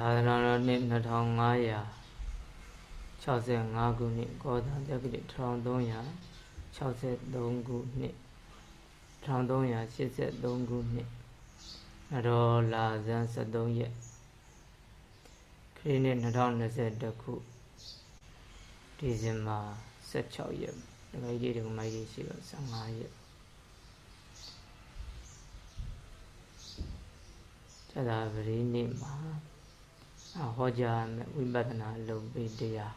သာသနာတော်နှစ်2565ခုနှစ်ကောသံတက္ကတိ1363ခုနှစ်1383ခုနှစ်နတော်လာဇန်73ရက်ခရစ်နှစ်2021ခုဒီဇင်ဘာ16ရက်ဒဂိကြီးဒဂမိုင်းကြီးရှိတော့15ရက်သဒ္ဒါပရိနေ့မှာ ဟောကြားမယ်ဝိပဿနာလုံပိတရား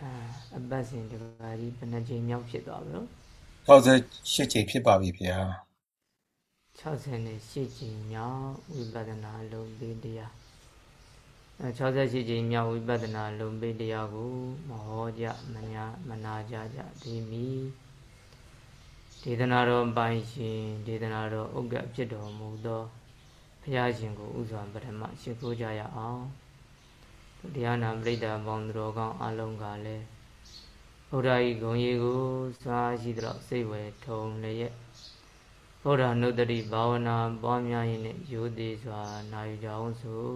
အာအပတ်စဉ်တကားကြီးဘယ်နှချိန်မြောက်ဖြစ်သွားပြီလို့68ချိန်ဖြစ်ပါပြီဗျာ68ချိန်မြောက်ဝိပဿနာလုံပိတရားအဲ68ချိန်မြောက်ဝိပဿနာလုံပိတရားကိုမဟောကြမညာမနာကြကြဒီမီဒေသနာတော်ပိုင်ရှင်ဒေသနာတော်ဥက္ကဖြစ်တော်မူသော ဘုရားရှင်ကိုဥစွာပထမရှိခိုးကြရအောင်တရားနာပရိသတ်ပေါင်းသူတော်ကောင်းအလုံးကလည်းဘုရားဤဂုံရီကိုစွာရှိသောစိတ်ဝယ်ထုံလျက်ဘုရားနုတ္တိဘာဝနာပွားများရင်းနဲ့ရိုသေစွာနာယူကြအောင်ဆို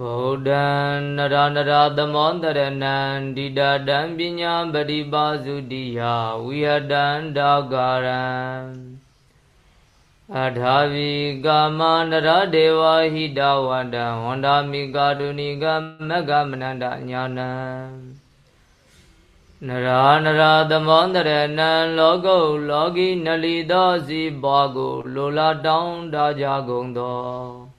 ဗုဒ္ဓံနရနရသမောတရဏံဒိဋ္ဌတံပညာပရိပါစုတိယဝိဟတံဒါဂရံအထာဝီကာမနရဒေဝဟိတဝန္တံဝန္ဒာမိကာတုဏိကမဂ္ဂမနန္တညာနံနရာနရာသမောတရဏံလောကုလောကီနလီသောစီပွားကိုလိုလားတောင်းတကြကုန်သော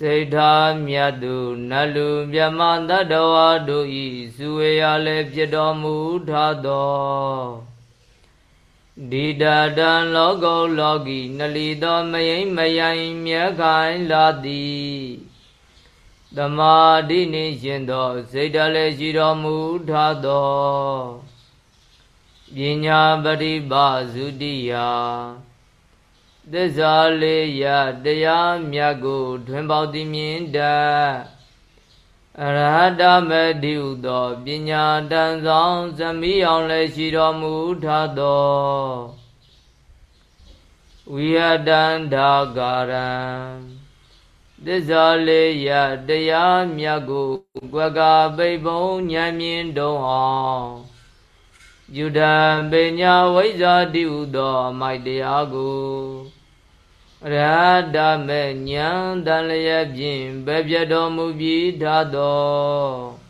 စိတ်ထားမြတ်သူနလူမြမတတ္တဝါတို့ဤစုဝေရလည်းဖြစ်တော်မူထသောဒီတတံလောကုလောကီနလီသောမယိမ့်မယိုင်မြဲခိုင်လာသည်သမာဓိနှင့်ရှင်သောစိတ်တလည်းရှိတော်မူထသောပညာပရိပါစုတိယ သစ္စာလေးရတရားမြတ်ကိုထွင်ပေါသည်မြင်တတ်အရဟတမတိဟုသောပညာတန်ဆောင်ဇမိအောင်လည်းရှိတော်မူထသောဝိဟတန္တာကာရံသစ္စာလေးရတရားမြတ်ကိုကွက်ကပိပုံဉာဏ်မြင်တုံအောင်ယူဒံပညာဝိဇ္ဇာတိဟုသောမိုက်တရားကို ရဟတမေညံတန်လျက်ဖြင့်ဘယ်ပြတော်မူပြီးသာသော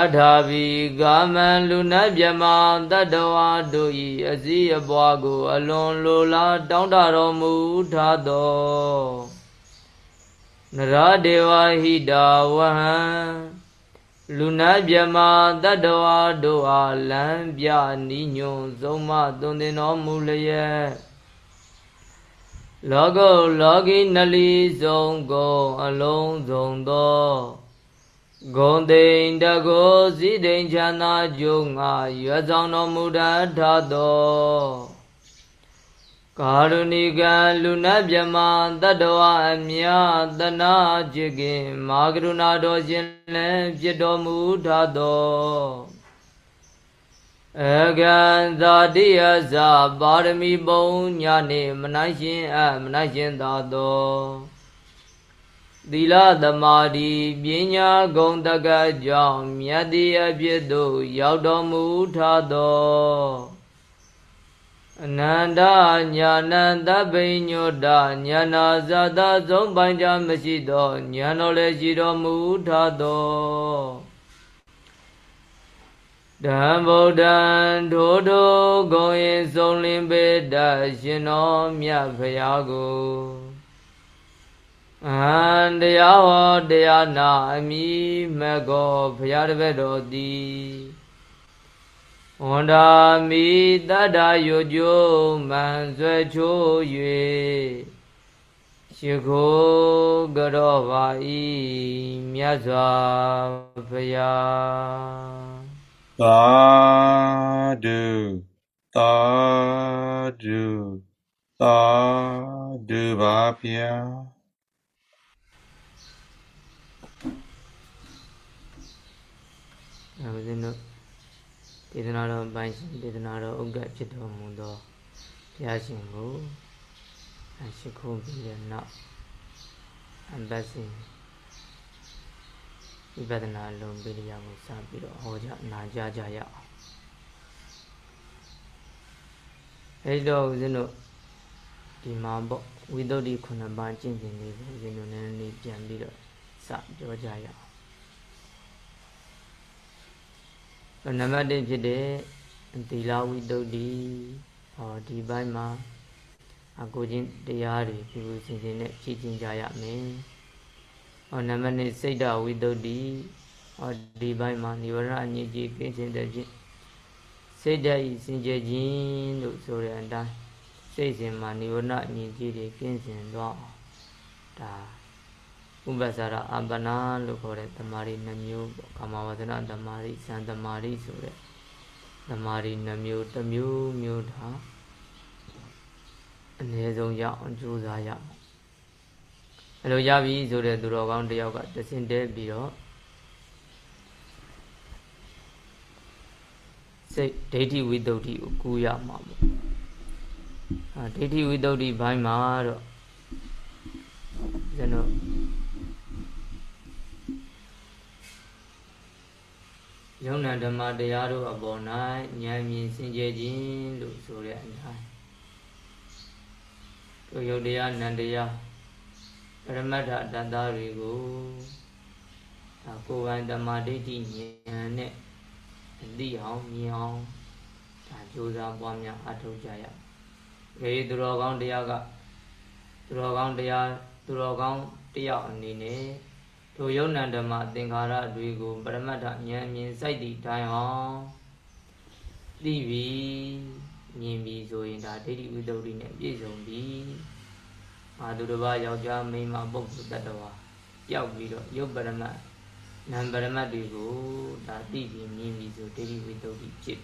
အထာဘီကာမံလူနာမြမတတ္တဝါတို့၏အစည်းအပွားကို အလွန်လိုလားတောင်းတတော်မူထသောနရဒေဝဟိတာဝဟံလူနာမြမတတ္တဝါတို့အားလမ်းပြနိညွန်ဆုံးမသွန်သင်တော်မူလျက် လောကုလောကီနလီဆုံးကုန်အလုံးစုံသောဂုံတိန်တကိုစည်းတိန်ချမ်းသာကျုံငါရွယ်ဆောင်တော်မူတတ်သောကာရုဏိကလူနတ်မြမတတ္တဝအမြတနာจิตခင်မာကရုဏာတော်ရှင်လည်းဖြစ်တော်မူထသော အကံသာတိယဇပါရမီပုံညာနေမနိုင်ရှင်အမနိုင်ရှင်သာသောသီလသမာဓိပညာဂုဏ်တကကြောင့်မြတ်တိအဖြစ်သို့ရောက်တော်မူထသောအနန္တညာဏတပိညုတညာနာဇာတသုံးပိုင်ကြမရှိသောညာတော်လည်းရှိတော်မူထသော ဓမ္ဗုဒ္ဓံဒိုဒိုဂုံရင်ဆုံးလင်းပေတရှင်တော်မြတ်ဖရာကိုအဟံတရားဟောတရားနာအမိမကောဖရာတပည့်တော်သည်ဝန္ဒာမိတတ္တယုကျိုးမန်ဆွဲချိုး၍ရှိခိုးကြောပါဤမြတ်စွာဘုရား သာဓုသာဓုသာဓုပါဗျာအဲဦးဇင်းတို့ဒေသနာတော်ပိုင်းဒေသနာတော်ဥက္ကဖြစ်တော်မူသောဘုရားရှင်ကိုအရှိခိုးပြီးတဲ့နောက်အမ္ပစင် ဝိပဿနာလုံးပိရိယာကိုစပြီးတော့ဟောကြနာကြကြရအောင်အဲဒီတော့ဦးဇင်းတို့ဒီမှာပေါ့ဝိသုဒ္ဓိခုနှစ်ပါးကျင့်စဉ်လေးကိုဦးဇင်းတို့နည်းနည်းပြန်ပြီးတော့စပြောကြရအောင်နံပါတ်1ဖြစ်တဲ့သီလဝိသုဒ္ဓိဟောဒီဘိုင်းမှာအကိုချင်းတရားတွေပြုစုစဉ်စဉ်နဲ့ဖြည့်ကျင့်ကြရမယ် ဟောနံပါတ်2စိတ်တဝိတုဒ္ဓိဟောဒီဘိုင်းမှာនិဝရဏအညစ်အကြေးကင်းစင်တဲ့ဖြင့်စိတ်တဤစင်ကြယ်ခြင်းလို့ဆိုတဲ့အတိုင်းစိတ်စဉ်မှာនិဝရဏအညစ်အကြေးတွေကင်းစင်တော့ဒါဥပ္ပစာရအပ္ပနာလို့ခေါ်တဲ့တမာရီနှမျိုးပေါ့ကာမဝဇ္ဇနတမာရီစံတမာရီဆိုတဲ့တမာရီနှမျိုးတစ်မျိုးမျိုးဒါအနည်းဆုံးရအောင်ကြိုးစားရမယ် အဲ့လိုရပြီဆိုတဲ့သူတော်ကောင်းတယောက်ကတဆင့်တဲပြီးတော့စိတ်ဒိဋ္ဌိဝိတ္တုကိုကူးရမှာပေါ့အာဒိဋ္ဌိဝိတ္တုဘိုင်းမှာတော့ကျွန်တော်ယုံနာဓမ္မတရားတို့အပေါ်၌ဉာဏ်မြင်စင်ကြယ်ခြင်းလို့ဆိုတဲ့အတိုင်းတို့ယုတ်တရားနန္တရား ပရမတ္ထတတ္တတွေကိုဒါကိုယ်ပိုင်တမာဒိဋ္ဌိဉာဏ်နဲ့အသိအောင်မြင်အောင်ဒါကြိုးစားပွားများအထောက်ကြရ။ရေသူတော်ကောင်းတရားကသူတော်ကောင်းတရားသူတော်ကောင်းတယောက်အနေနဲ့ထိုယုံနံဓမ္မသင်္ခါရတွေကိုပရမတ္ထဉာဏ်မြင်စိုက်တည်တိုင်းအောင်သိပြီမြင်ပြီဆိုရင်ဒါဒိဋ္ဌိဝိတ္တုနဲ့ပြည့်စုံပြီ အာသူတစ်ပါးယောက်ျားမိန်းမပုဂ္ဂိုလ်တ attva ပျောက်ပြီးတော့ယုတ်ပရမတ်နံပရမတ်တွေကိုဒါသိပြီးမြင်ပြီးဆိုဒိဋ္ဌိဝိတ္တုဖြစ်ပြီ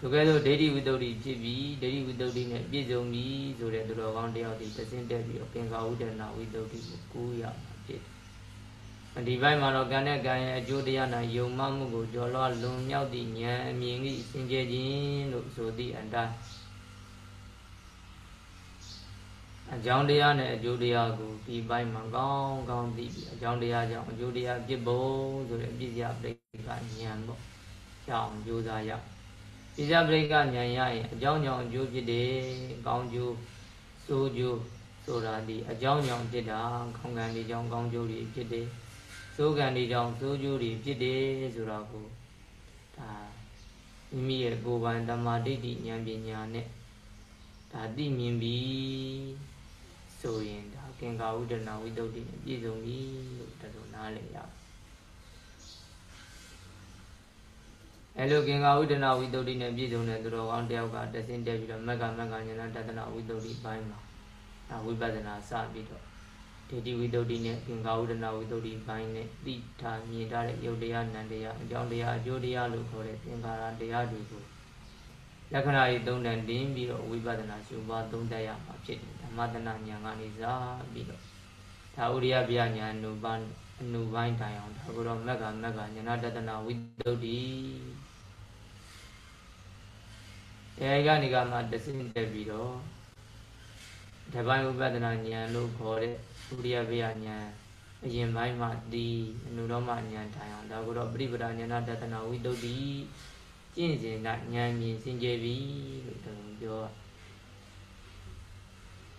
တကယ်လို့ဒိဋ္ဌိဝိတ္တုဖြစ်ပြီးဒိဋ္ဌိဝိတ္တုနဲ့ပြည့်စုံပြီဆိုတဲ့သူတော်ကောင်းတယောက်ဒီသစင်းတက်ပြီးတော့ပင်္ဂဝုဒ္ဒနာဝိတ္တုကိုကိုးရမှာဖြစ်ဒီဘက်မှာတော့ကံနဲ့ကံရဲ့အကျိုးတရားနာယုံမှမှုကိုကြော်လွှားလွန်မြောက်သည့်ဉာဏ်အမြင်ကြီးစင်ကြယ်ခြင်းလို့ဆိုသည့်အတိုင်း အကြောင်းတရားနဲ့အကျိုးတရားကိုဒီပိုင်းမှာကောင်းကောင်းသိပြီးအကြောင်းတရားကြောင့်အကျိုးတရားဖြစ်ဖို့ဆိုတဲ့အပြည့်စရာပြိကဉာဏ်ပေါ့ကြောင်းကြိုးစားရပြည့်စရာပြိကဉာဏ်ရရင်အကြောင်းကြောင့်အကျိုးဖြစ်တယ်ကောင်းကျိုးဆိုးကျိုးဆိုတာဒီအကြောင်းကြောင့်ဖြစ်တာခေါင်းကံဒီကြောင့်ကောင်းကျိုးတွေဖြစ်တယ်စိုးကံဒီကြောင့်စိုးကျိုးတွေဖြစ်တယ်ဆိုတော့ကိုဒါမိမိရဲ့ကိုယ်ပိုင်တမာဒိဋ္ဌိဉာဏ်ပညာနဲ့ဒါသိမြင်ပြီး ဆိုရင်ဒါကင်္ကာဝုဒနာဝိတုဒ္ဓိနဲ့ပြည့်စုံပြီလို့တတော်နားလည်ရအဲလိုကင်္ကာဝုဒနာဝိတုဒ္ဓိနဲ့ပြည့်စုံတဲ့သူတော်ကောင်းတယောက်ကတဆင်းတက်ပြီးတော့မက္ကမက္ကဉာဏတတနာဝိတုဒ္ဓိပိုင်းမှာဒါဝိပဿနာစပြီးတော့ဒေတိဝိတုဒ္ဓိနဲ့ကင်္ကာဝုဒနာဝိတုဒ္ဓိပိုင်းနဲ့သိထားမြင်ထားတဲ့ယုတ်တရားနံတရားအကြောင်းတရားအကျိုးတရားလို့ခေါ်တဲ့သင်္ခါရတရားတွေကိုလက္ခဏာကြီးသုံးတန်တင်းပြီးတော့ဝိပဿနာရှုပါသုံးတတ်ရမှာဖြစ်တယ်ဓ မ္မတနာဉာဏ်ကနေစားပြီးတော့ဒါဥရိယပြညာအနုပန်းအနုပိုင်းတိုင်အောင်ဒါကိုတော့မက်ကမက်ကဉာဏတတနာဝိတုဒ္ဓိအဲဒီကနေကမှတစင်းတက်ပြီးတော့ဓမ္မဥပဒနာဉာဏ်လို့ခေါ်တဲ့ဥရိယပြညာအရင်ပိုင်းမှာဒီအနုရောမဉာဏ်တိုင်အောင်ဒါကိုတော့ပရိပဒဉာဏတတနာဝိတုဒ္ဓိကျင့်စဉ်ကဉာဏ်မြင်စင်ကြယ်ပြီလို့တော်ပြော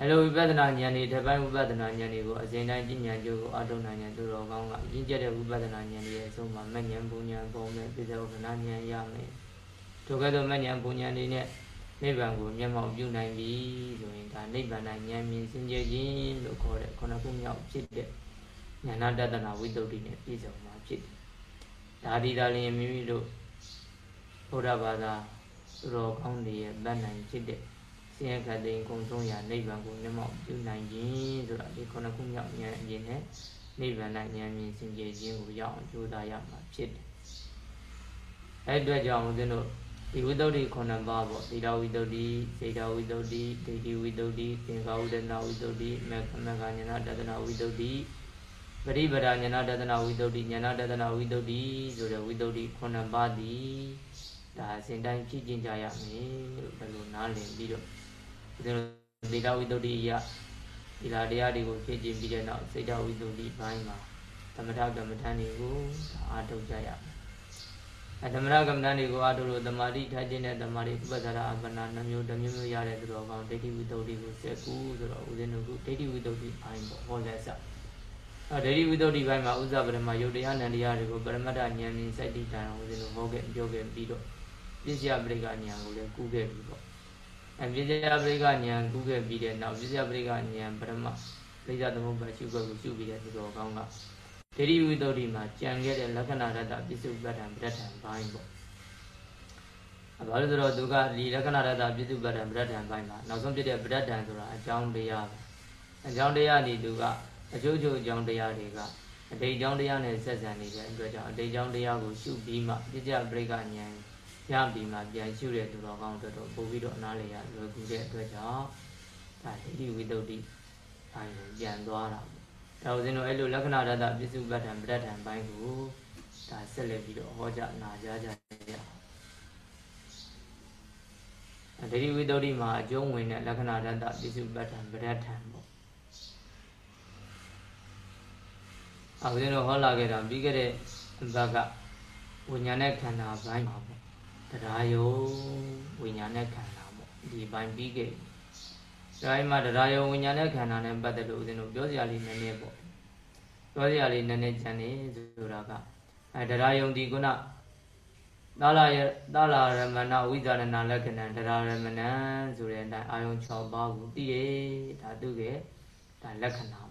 အဲလိုဝိပဿနာဉာဏ်တွေတပိုင်းဝိပဿနာဉာဏ်တွေကိုအစဉ်တိုင်းကျင့်ဉာဏ်ကြိုးကိုအထုံနိုင်ဉာဏ်သူတော်ကောင်းကအရင်ကျတဲ့ဝိပဿနာဉာဏ်တွေရဲ့အဆုံးမှာမဉ္ဇဉ်ပူဉ္ဇဉ်ပုံနဲ့ပြစ္ဆေဥက္ကနာဉာဏ်ရမယ်ထိုကဲ့သို့မဉ္ဇဉ်ပူဉ္ဇဉ်တွေနဲ့နိဗ္ဗာန်ကိုမျက်မှောက်ပြုနိုင်ပြီဆိုရင်ဒါနိဗ္ဗာန်ဉာဏ်မြင်စင်ကြယ်ခြင်းလို့ခေါ်တဲ့ခုနခုမြောက်ဖြစ်တဲ့ဉာဏတတနာဝိတ္တုနဲ့ပြည့်စုံမှာဖြစ်တယ်ဒါဒီသာလျင်မိမိတို့ဘုရားဘာသာသူတော်ကောင်းတွေရဲ့ဗတ်နိုင်ဖြစ်တဲ့ ဆင်းရဲခတ်သိမ်းကုံဆုံးရာနိဗ္ဗာန်ကိုမျက်မှောက်ပြုနိုင်ခြင်းဆိုတာဒီခုနှစ်ခုမြောက်ဉာဏ်အရင်နဲ့နိဗ္ဗာန်ဉာဏ်မြင်စင်ကြယ်ခြင်းကိုရအောင်ကြိုးစားရမှာဖြစ်တယ်။အဲအတွက်ကြောင့်ဦးဇင်းတို့ဒီဝိတ္တုခုနှစ်ပါးပေါ့သီလဝိတ္တုစေတဝိတ္တုဒိဋ္ဌိဝိတ္တုသင်္ခါဝိဒနာဝိတ္တုမေခမကဉာဏတတနာဝိတ္တုပရိပဒဉာဏတတနာဝိတ္တုဉာဏတတနာဝိတ္တုဆိုတဲ့ဝိတ္တုခုနှစ်ပါးသည်ဒါအစဉ်တိုင်းဖြည့်ကျင့်ကြရမယ်လို့ဘယ်လိုနားနားလည်ပြီးတော့ ဦးဇင်းတို့သီလဝိတ္တုယသီလတရားတွေကိုဖြည့်ကျင့်ပြီးတဲ့နောက်စိတ်တဝိတ္တုဘိုင်းမှာသမထကမ္မဋ္ဌာန်းတွေကိုအားထုတ်ကြရမယ်အဓမ္မရကမ္မဋ္ဌာန်းတွေကိုအားထုတ်လို့သမာဓိထားခြင်းနဲ့သမာဓိဥပဒရာအပ္ပနာနှမျိုးတစ်မျိုးမျိုးရတဲ့သူတော်ကောင်းဒိဋ္ဌိဝိတ္တုကိုစက်ကူဆိုတော့ဦးဇင်းတို့ကဒိဋ္ဌိဝိတ္တုဘိုင်းပေါ့ဟောလက်စအဲဒိဋ္ဌိဝိတ္တုဘိုင်းမှာဥစ္စာပရမယုတ်တရားနန္တရားတွေကိုပရမတ္တဉာဏ်မြင်စိုက်တည်တာဦးဇင်းတို့ဟောခဲ့ပြောခဲ့ပြီးတော့ပစ္စယပရိကဉာဏ်ကိုလည်းကူးခဲ့ပြီပေါ့အ ပစ္စယပရိကဉာဏ်ကူးခဲ့ပြီးတဲ့နောက်ပစ္စယပရိကဉာဏ်ပရမလိဇသမုပ္ပါရှုခွက်ကိုရှုပြီးတဲ့သူတော်ကောင်းကဒိဋ္ဌိဝိတ္တုမှာကြံခဲ့တဲ့လက္ခဏာရတ္တပစ္စုပ္ပတ္တံပဋ္ဌာန်ဘိုင်းပေါ့ဘာလို့ဆိုတော့သူကဒီလက္ခဏာရတ္တပစ္စုပ္ပတ္တံပဋ္ဌာန်ဘိုင်းမှာနောက်ဆုံးဖြစ်တဲ့ပဋ္ဌာန်ဆိုတာအကြောင်းတရားပဲအကြောင်းတရားနေသူကအကျိုးကျိုးအကြောင်းတရားတွေကအတိတ်အကြောင်းတရားနဲ့ဆက်ဆံနေတဲ့အတွက်ကြောင့်အတိတ်အကြောင်းတရားကိုရှုပြီးမှပြစ္ဆယပရိကဉာဏ် ရပြီးမှပြန်ရှုတဲ့သူတော်ကောင်းတို့တော့ပို့ပြီးတော့အနားလေရလွယ်ကူတဲ့အတွက်ကြောင့်ဒါဒိဋ္ဌိဝိတ္တုအဲပြန်သွားတာဒါဦးဇင်းတို့အဲ့လိုလက္ခဏာရတ္တပစ္စုပ္ပတ္တံပဋ္ဌာန်ဘိုင်းကိုဒါဆက်လက်ပြီးတော့ဟောကြားနာကြားကြရအောင်ဒိဋ္ဌိဝိတ္တုမှာအကျုံးဝင်တဲ့လက္ခဏာရတ္တပစ္စုပ္ပတ္တံပဋ္ဌာန်ပေါ့အခုကျွန်တော်ဟောလာခဲ့တာပြီးခဲ့တဲ့ဘက်ကဝိညာဉ်နဲ့ခန္ဓာဘိုင်းပါပေါ့ တရားယုံဝိညာဉ်နဲ့ခန္ဓာပေါ့ဒီဘိုင်းပြီးခဲ့ဒါမှတရားယုံဝိညာဉ်နဲ့ခန္ဓာနဲ့ပတ်သက်လို့ဦးဇင်းတို့ပြောစရာလေးနည်းနည်းပေါ့ပြောစရာလေးနည်းနည်းကြံနေဆိုတာကအဲတရားယုံဒီကုဏသာလာယသာလာရမဏဝိဇာရဏလက္ခဏံတရားရမဏံဆိုတဲ့အတိုင်းအာယုံ6ပါးကိုသိရဒါသူကဒါလက္ခဏာ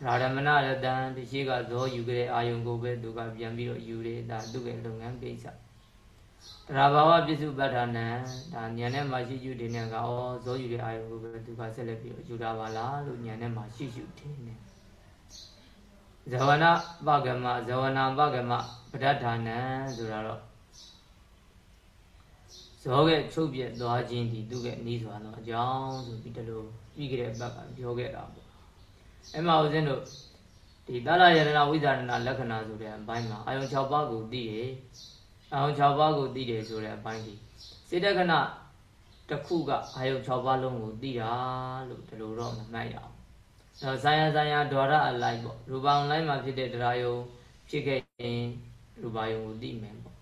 ဒါရမဏရတံဒီရှိကဇောယူကြတဲ့အာယုံကိုပဲသူကပြန်ပြီးတော့ယူတယ်ဒါသူ့ရဲ့လုပ်ငန်းကိစ္စ တရားဘာဝပစ္စုပ္ပတ္ထနံဒါဉာဏ်နဲ့မှရှိယူတယ်နဲ့ကဩဇောယူတဲ့အာယုံကိုပဲသူကဆက်လက်ပြီးတော့ယူတာပါလားလို့ဉာဏ်နဲ့မှရှိယူတယ်နဲ့ဇဝနာပကမဇဝနာပကမပဋ္ဌာနံဆိုတာတော့ဇောရဲ့ချုပ်ပြသွားခြင်းဒီသူ့ရဲ့ဤစွာသောအကြောင်းဆိုပြီးတလို့ပြီးကြတဲ့ဘက်ကပြောခဲ့တာပေါ့အဲ့မှာဦးဇင်းတို့ဒီသလယရဏဝိဇာရဏလက္ခဏာဆိုတဲ့အပိုင်းမှာအာယုံ6ပါးကိုသိရ အာယုံ6ပါးကိုသိတယ်ဆိုတဲ့အပိုင်းဒီစေတက္ခဏတစ်ခုကအာယုံ6ပါးလုံးကိုသိတာလို့ဒီလိုတော့မမှတ်ရအောင်အဲဇာယဇာယဒွါရအလိုက်ပေါ့ရူပံလိုက်မှာဖြစ်တဲ့တရားယုံဖြစ်ခဲ့ရင်ရူပယုံကိုသိမယ်ပေါ့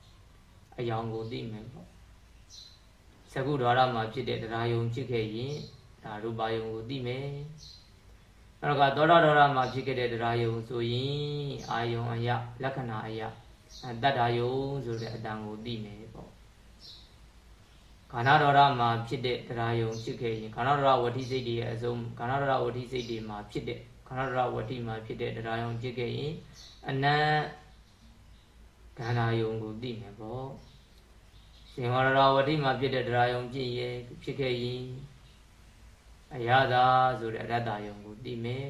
အယောင်ကိုသိမယ်ပေါ့သကုဒွါရမှာဖြစ်တဲ့တရားယုံဖြစ်ခဲ့ရင်ဒါရူပယုံကိုသိမယ်နောက်ကသောတာဒေါရမှာဖြစ်ခဲ့တဲ့တရားယုံဆိုရင်အာယုံအယလက္ခဏာအယ တတ္တာယုံဆိုတဲ့အတန်ကိုသိမယ်ပေါ့ခန္ဓာဒေါရမှာဖြစ်တဲ့တရားယုံဖြစ်ခဲ့ရင်ခန္ဓာဒေါရဝဋ္ဌိစိတ်တွေရဲ့အစုံခန္ဓာဒေါရဝဋ္ဌိစိတ်တွေမှာဖြစ်တဲ့ခန္ဓာဒေါရဝဋ္ဌိမှာဖြစ်တဲ့တရားယုံဖြစ်ခဲ့ရင်အနန္ခန္ဓာယုံကိုသိမယ်ပေါ့ရှင်ဝရဒဝဋ္ဌိမှာဖြစ်တဲ့တရားယုံဖြစ်ရဲ့ဖြစ်ခဲ့ရင်အရသာဆိုတဲ့အရတ္တယုံကိုသိမယ်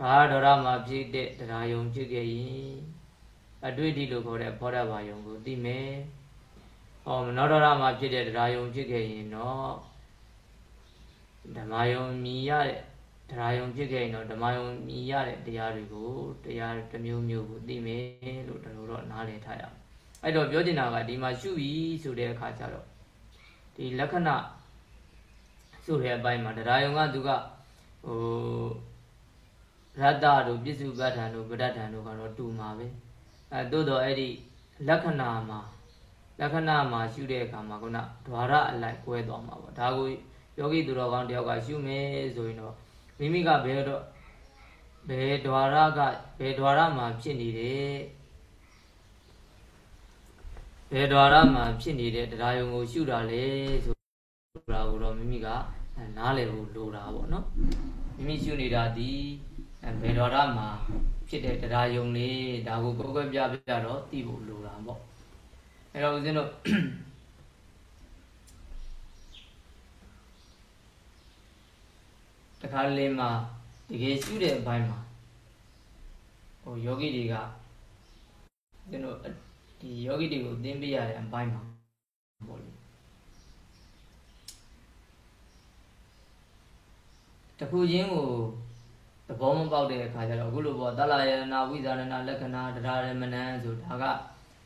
ကာဒေါရမှာဖြစ်တဲ့တရားယုံဖြစ်ခဲ့ရင် အတွေ့အထိလို့ခေါ်တဲ့ဘောဓဘာယုံကိုသိမယ်ဟောမနောဒေါရမှာဖြစ်တဲ့တရားယုံဖြစ်ခဲ့ရင်တော့ဓမ္မယုံမြည်ရတဲ့တရားယုံဖြစ်ခဲ့ရင်တော့ဓမ္မယုံမြည်ရတဲ့တရားတွေကိုတရားတစ်မျိုးမျိုးကိုသိမယ်လို့တို့တော့နားလည်ထားရအောင်အဲ့တော့ပြောချင်တာကဒီမှာရှုပြီးဆိုတဲ့အခါကျတော့ဒီလက္ခဏာဆိုတဲ့အပိုင်းမှာတရားယုံကသူကဟိုရတ္တတို့ပြစ္စုပ္ပတ္ထံတို့ပဋ္ဌာန်တို့ကတော့တူမှာပဲ အဲသို့တော့အဲ့ဒီလက္ခဏာမှာလက္ခဏာမှာရှုတဲ့အခါမှာခုနဓာရအလိုက်ကွဲသွားမှာပေါ့ဒါကိုယောဂီသူတော်ကောင်းတယောက်ကရှုမယ်ဆိုရင်တော့မိမိကဘယ်တော့ဘယ်ဓာရကဘယ်ဓာရမှာဖြစ်နေတယ်ဘယ်ဓာရမှာဖြစ်နေတဲ့တရားယုံကိုရှုတာလေဆိုတာကိုတော့မိမိကနားလည်ဖို့လိုတာပေါ့နော်မိမိရှုနေတာဒီ ဘယ်တော်ရမှာဖြစ်တဲ့တရားယုံလေးဒါကိုကိုယ်ကွယ်ပြပြတော့သိဖို့လိုတာပေါ့အဲ့တော့ဦးဇင်းတို့တခါလေးမှာတကယ်ရှုတဲ့အပိုင်းမှာဟိုယောဂီတွေကဦးဇင်းတို့ဒီယောဂီတွေကိုသင်ပေးရတဲ့အပိုင်းမှာပေါ့လေတခုချင်းကို သဘောမပေါက်တဲ့အခါကျတော့အခုလိုပေါ့တလာယနာဝိဇာရဏလက္ခဏာတရားရမဏံဆိုဒါက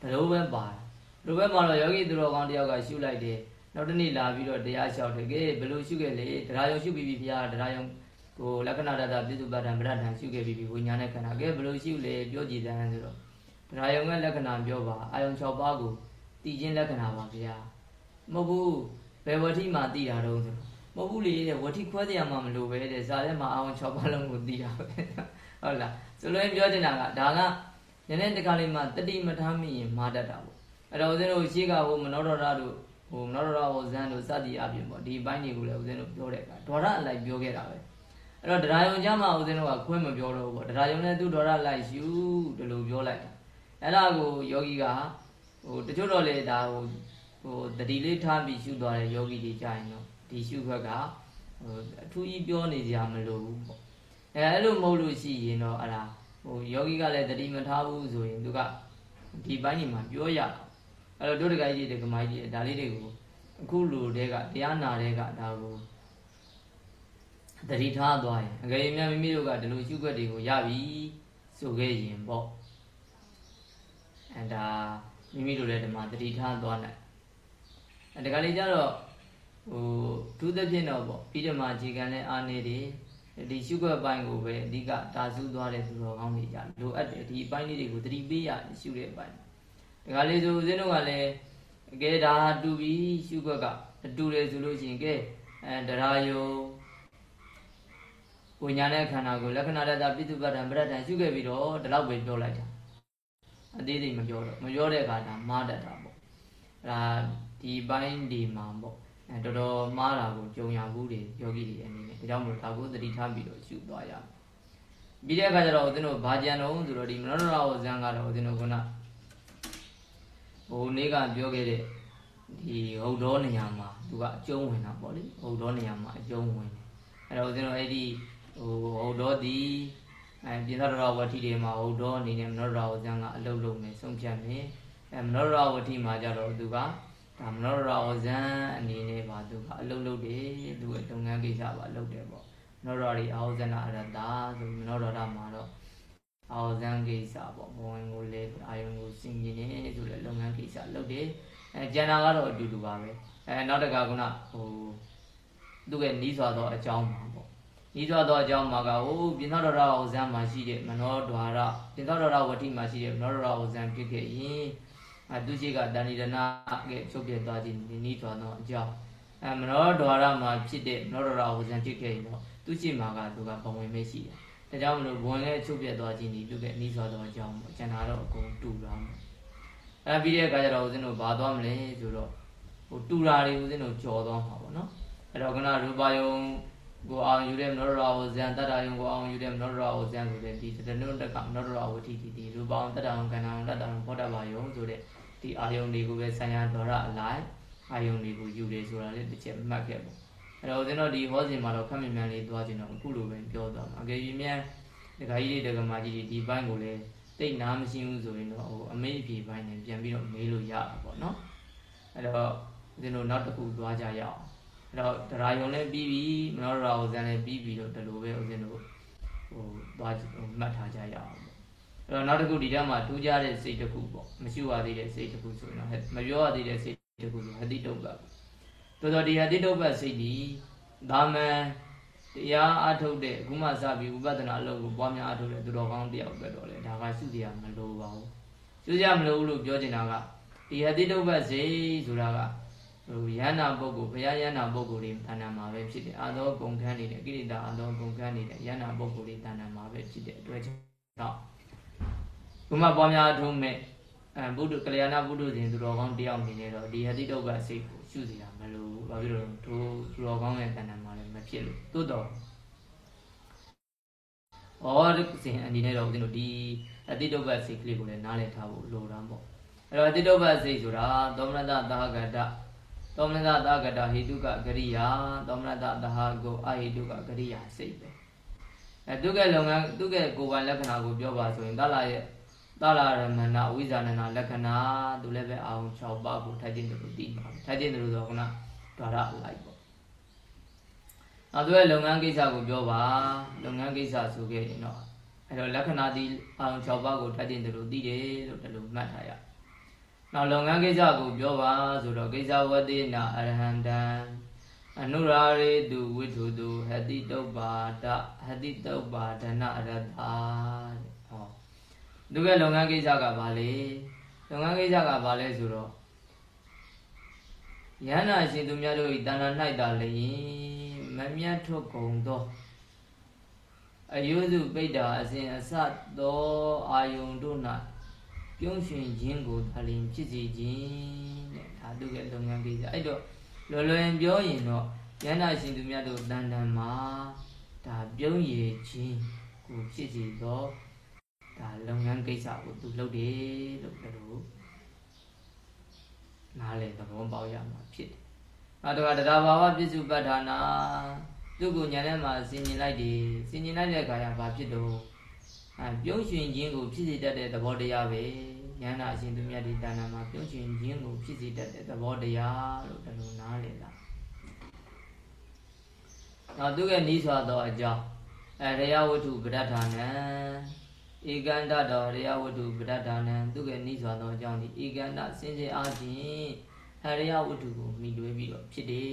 ဘလို့ပဲပါတယ်ဘလို့ပဲမှာတော့ယောဂီသူတော်ကောင်းတယောက်ကရှုလိုက်တယ်နောက်တစ်နေ့လာပြီးတော့တရားလျှောက်တယ်ကဲဘယ်လိုရှုခဲ့လဲတရားယုံရှုပြီးပြီဘုရားတရားယုံကိုလက္ခဏာတတပြစ္စုပ္ပတံဗရဒ္ဒံရှုခဲ့ပြီးပြီဝိညာဉ်နဲ့ခန္ဓာကဲဘယ်လိုရှုလဲပြောကြည်တယ်ဆိုတော့တရားယုံရဲ့လက္ခဏာပြောပါအာယုံ6ပါးကိုတည်ခြင်းလက္ခဏာပါဗျာမဟုတ်ဘူးဘယ်ဝတိမှတည်တာတော့ဆို မဟုတ်ဘူးလေတဲ့ဝတိခွဲတရားမှမလိုပဲတဲ့ဇာထဲမှာအာယုံ6ပါးလုံးကိုတည်တာပဲဟုတ်လားဆိုလိုရင်ပြောချင်တာကဒါကနည်းနည်းတခါလေးမှတတိမထားမိရင်မာတတ်တာပေါ့အဲ့တော့ဦးဇင်းတို့ရှေးကဟိုမနောဒရတို့ဟိုမနောဒရဟိုဇန်တို့စသည်အပြင်ပေါ့ဒီဘိုင်းတွေကိုလည်းဦးဇင်းတို့ပြောတဲ့အခါဒေါရအလိုက်ပြောခဲ့တာပဲအဲ့တော့တရားယုံကြမှာဦးဇင်းတို့ကခွင့်မပြောတော့ဘူးပေါ့တရားယုံနဲ့သူဒေါရလိုက်ယူဒီလိုပြောလိုက်တာအဲ့ဒါကိုယောဂီကဟိုတချို့တော့လေဒါဟိုဟိုတတိလေးထားပြီးရှုသွားတဲ့ယောဂီတွေကြာရင်တော့ ဒီရှုခွက်ကဟိုအထူးကြီးပြောနေကြမလို့ဘူးပေါ့အဲအဲ့လိုမဟုတ်လို့ရှိရင်တော့အဲ့ဒါဟိုယောဂီကလည်းတတိမထားဘူးဆိုရင်သူကဒီဘိုင်းနေမှာပြောရတာအဲ့တော့တို့တကကြီးတွေကမိုင်းကြီးဒါလေးတွေကိုအခုလူတွေကတရားနာတွေကဒါကိုတတိထားသွားရင်အကယ်၍များမိမိတို့ကဒီလိုရှုွက်တွေကိုရပြီဆိုခဲ့ရင်ပေါ့အဲဒါမိမိတို့လည်းဒီမှာတတိထားသွားနိုင်အဲတကလေးကြတော့ ဟိုဒုသဖြင့်တော့ပေါ့ပြီးတော့မှခြေခံနဲ့အာနေတွေဒီရှုွက်ပိုင်းကိုပဲအဓိကတာဆူသွားတဲ့သူတော်ကောင်းတွေကြလိုအပ်တယ်ဒီအပိုင်းလေးတွေကိုတတိပေးရရှုတဲ့အပိုင်းဒကာလေးဆိုဦးဇင်းတို့ကလည်းအကဲဒါတူပြီးရှုွက်ကတူတယ်ဆိုလို့ရှိရင်ကဲအဲတရားယုံဝိညာဉ်နဲ့ခန္ဓာကိုလက္ခဏာတတပိတုပ္ပတံပရတ္တံရှုခဲ့ပြီးတော့ဒီလောက်ပဲပြောလိုက်တာအသေးသေးမပြောတော့မပြောတဲ့အခါဒါမားတတ်တာပေါ့အဲဒါဒီပိုင်းဒီမှာပေါ့ အဲတော်တော်မားတာကိုကြုံရဘူးတွေယောဂီတွေအနေနဲ့ဒါကြောင့်မလို့ဒါကိုသတိထားပြီးတော့ရှုသွားရမယ်ပြီးတဲ့အခါကျတော့ဦးဇင်းတို့ဘာကြံတော့ဆိုတော့ဒီမနောရဟောဇံကတော့ဦးဇင်းတို့ကဟိုနေ့ကပြောခဲ့တဲ့ဒီဟုတ်တော်နေရာမှာသူကအကျုံးဝင်တာပေါ့လေဟုတ်တော်နေရာမှာအကျုံးဝင်တယ်အဲ့တော့ဦးဇင်းတို့အဲ့ဒီဟိုဟုတ်တော်ဒီအဲပြင်သာတော်ဝတိတွေမှာဟုတ်တော်အနေနဲ့မနောရဟောဇံကအလုပ်လုပ်မယ်ဆုံးဖြတ်မယ်အဲမနောရဝတိမှာကြတော့သူက ဒါမနောရဟောဇံအနေနဲ့ပါသူကအလုပ်လုပ်တယ်သူရဲ့လုပ်ငန်းကိစ္စပါလုပ်တယ်ပေါ့မနောရရီအာဟောဇနာအရတ္တဆိုမနောရရမှာတော့အာဟောဇံကိစ္စပေါ့ဘဝင်ကိုလေအာယုံကိုစင်ကြင်နေဆိုတဲ့လုပ်ငန်းကိစ္စလုပ်တယ်အဲကျန်တာကတော့အတူတူပါပဲအဲနောက်တကကဟိုသူကနီးစွာသောအကြောင်းပါပေါ့နီးစွာသောအကြောင်းမှာကဟိုပြင်သောတော်ရဟောဇံမှာရှိတဲ့မနောဒွါရပြင်သောတော်ရဝတိမှာရှိတဲ့မနောဒွါရဟောဇံဖြစ်ခဲ့ရင် အသူရှိကတဏိဒနာကချုပ်ပြသွားခြင်းနီးစွာသောအကြောင်းအဲမနောဒွါရမှာဖြစ်တဲ့မနောဒွါရဟောဇံဖြစ်ခဲ့ရင်တော့သူရှိမှာကသူကဘဝင်မရှိတယ်ဒါကြောင့်မလို့ဘဝင်လည်းချုပ်ပြသွားခြင်းဒီသူကနီးစွာသောအကြောင်းပေါ့ကျန်တာတော့အကုန်တူတာပေါ့အဲပြီးတဲ့အခါကျတော့ဦးဇင်းတို့ဘာသွားမလဲဆိုတော့ဟိုတူတာတွေဦးဇင်းတို့ကြော်သွားမှာပေါ့နော်အဲ့တော့ကနရူပါယုံ ကိုအောင်ယူတဲ့မနောရဝဇံတတ္တယုံကိုအောင်ယူတဲ့မနောရဝဇံဆိုတဲ့ဒီတနုတကမနောရဝတိတိဒီရူပအောင်တတ္တယုံကဏ္ဍအောင်တတ္တယုံဘောဓဘာယုံဆိုတဲ့ဒီအာယုံတွေကိုပဲဆံရတော်ရအလိုက်အာယုံတွေကိုယူတယ်ဆိုတာလေးတစ်ချက်မှတ်ခဲ့ပေါ့အဲ့တော့ဦးဇင်းတို့ဒီဟောစဉ်မှာတော့ခက်မြင်မြန်လေးသွားခြင်းတော့အခုလိုပဲပြောသွားမှာအကယ်၍မြန်ဒကာကြီးတွေဒကာမကြီးတွေဒီဘိုင်းကိုလည်းတိတ်နားမရှိဘူးဆိုရင်တော့ဟိုအမေးအပြေပိုင်းနဲ့ပြန်ပြီးတော့မေးလို့ရတာပေါ့နော်အဲ့တော့ဦးဇင်းတို့နောက်တစ်ခုသွားကြရအောင် အဲ့တော့တရားယုံလည်းပြီးပြီမနောရာဟောဇန်လည်းပြီးပြီတော့ဒီလိုပဲဦးဇင်းတို့ဟိုသွားမှတ်ထားကြရအောင်ပေါ့အဲ့တော့နောက်တစ်ခုဒီထဲမှာထူးခြားတဲ့စိတ်တစ်ခုပေါ့မရှိရသေးတဲ့စိတ်တစ်ခုဆိုရင်တော့မပြောရသေးတဲ့စိတ်တစ်ခုဆိုဟတိတုပ္ပတော်တော်ဒီဟတိတုပ္ပစိတ်ဒီဒါမန်တရားအထုတ်တဲ့အခုမှစပြီးဥပဒနာအလုပ်ကိုပွားများအထုတ်တဲ့သူတော်ကောင်းတယောက်ပဲတော့လေဒါကစုစရာမလိုပါဘူးစုစရာမလိုဘူးလို့ပြောချင်တာကဒီဟတိတုပ္ပစေဆိုတာက ဟိုယန္နာပုဂ္ဂိုလ်ဘုရားယန္နာပုဂ္ဂိုလ်တွေတဏ္ဍာမှာပဲဖြစ်တယ်အာသောဂုံခန်းနေတဲ့ကိရိတာအာသောဂုံခန်းနေတဲ့ယန္နာပုဂ္ဂိုလ်တွေတဏ္ဍာမှာပဲဖြစ်တဲ့အတွက်ကြောင့်ဘုမပွားများထုံးမဲ့အဲဘုဒ္ဓကလျာဏဘုဒ္ဓရှင်သူတော်ကောင်းတယောက်အနေနဲ့တော့ဒီဟတိတုပ္ပစိတ်ကိုရှုစရာမလိုဘူးဘာဖြစ်လို့သူသူတော်ကောင်းရဲ့တဏ္ဍာမှာလည်းမဖြစ်လို့သို့တော့ဩစဉ်အနေနဲ့တော့ဦးဇင်းတို့ဒီအတိတုပ္ပစိတ်ကလေးကိုလည်းနားလည်ထားဖို့လိုတာပေါ့အဲ့တော့အတိတုပ္ပစိတ်ဆိုတာသောမနတသာဂတ သောမနတသာဂတဟိတုကကရိယာသောမနတသဟာကိုအဟိတုကကရိယာစိတ်ပဲအဲသူကလုပ်ငန်းသူကကိုယ်ပိုင်လက္ခဏာကိုပြောပါဆိုရင်တလာရဲ့တလာရမဏဝိဇာဏနာလက္ခဏာသူလည်းပဲအောင်6ပါးကိုထိုက်ခြင်းတူတည်ပါထိုက်ခြင်းတူဆိုခုနဒွါရလိုက်ပေါ့နောက်သူရဲ့လုပ်ငန်းကိစ္စကိုပြောပါလုပ်ငန်းကိစ္စဆိုခဲ့ရင်တော့အဲတော့လက္ခဏာဒီအောင်6ပါးကိုထိုက်ခြင်းတူတည်တယ်လို့ဒီလိုမှတ်ထားရ နောက်လုပ်ငန်းကိစ္စကိုပြောပါဆိုတော့ကိစ္စဝတိနာအရဟန္တံအနုရာရေတုဝိထုတုဟတိတုပ္ပါဒဟတိတုပ္ပါဒနာရတ္တာတဲ့ဟောသူကလုပ်ငန်းကိစ္စကဘာလဲလုပ်ငန်းကိစ္စကဘာလဲဆိုတော့ယန္နာရှင်သူများတို့ဤတဏ္ဍာ၌တာလျင်မမြတ်ထုတ်ကုန်သောအယုစုပိတ္တာအစဉ်အစသောအာယုန်တို့၌ ပြုံးရွှင်ခြင်းကိုဒါလျင်ဖြစ်စေခြင်းတဲ့ဒါသူကလုပ်ငန်းကိစ္စအဲ့တော့လွယ်လွယ်ပြောရင်တော့ယန္နာရှင်သူများတို့တန်တန်မှာဒါပြုံးရည်ခြင်းကိုဖြစ်စေသောဒါလုပ်ငန်းကိစ္စကိုသူလုပ်တယ်လို့ပြောလို့နားလေသဘောပေါက်ရမှာဖြစ်တယ်။နောက်တစ်ခါတရားဘာဝပြစ္စုပ္ပတ္ဌာနာသူ့ကိုညာထဲမှာဆင်ញင်လိုက်တယ်ဆင်ញင်လိုက်တဲ့အခါကျဘာဖြစ်တော့ အဲပြုံးရွှင်ခြင်းကိုဖြစ်စေတတ်တဲ့သဘောတရားပဲဉာဏ်နာအရှင်သူမြတ်ဒီတဏ္ဍာမှာပြုံးရွှင်ခြင်းကိုဖြစ်စေတတ်တဲ့သဘောတရားလို့တလူနားလေလားနောက်သူကနီးစွာသောအကြောင်းအဲရယဝတ္ထုပဋ္ဌာနံဧကန္တတော်ရယဝတ္ထုပဋ္ဌာနံသူကနီးစွာသောအကြောင်းဒီဧကန္တစင်စစ်အားဖြင့်အရိယဝတ္ထုကိုမိလွဲပြီးတော့ဖြစ်တယ်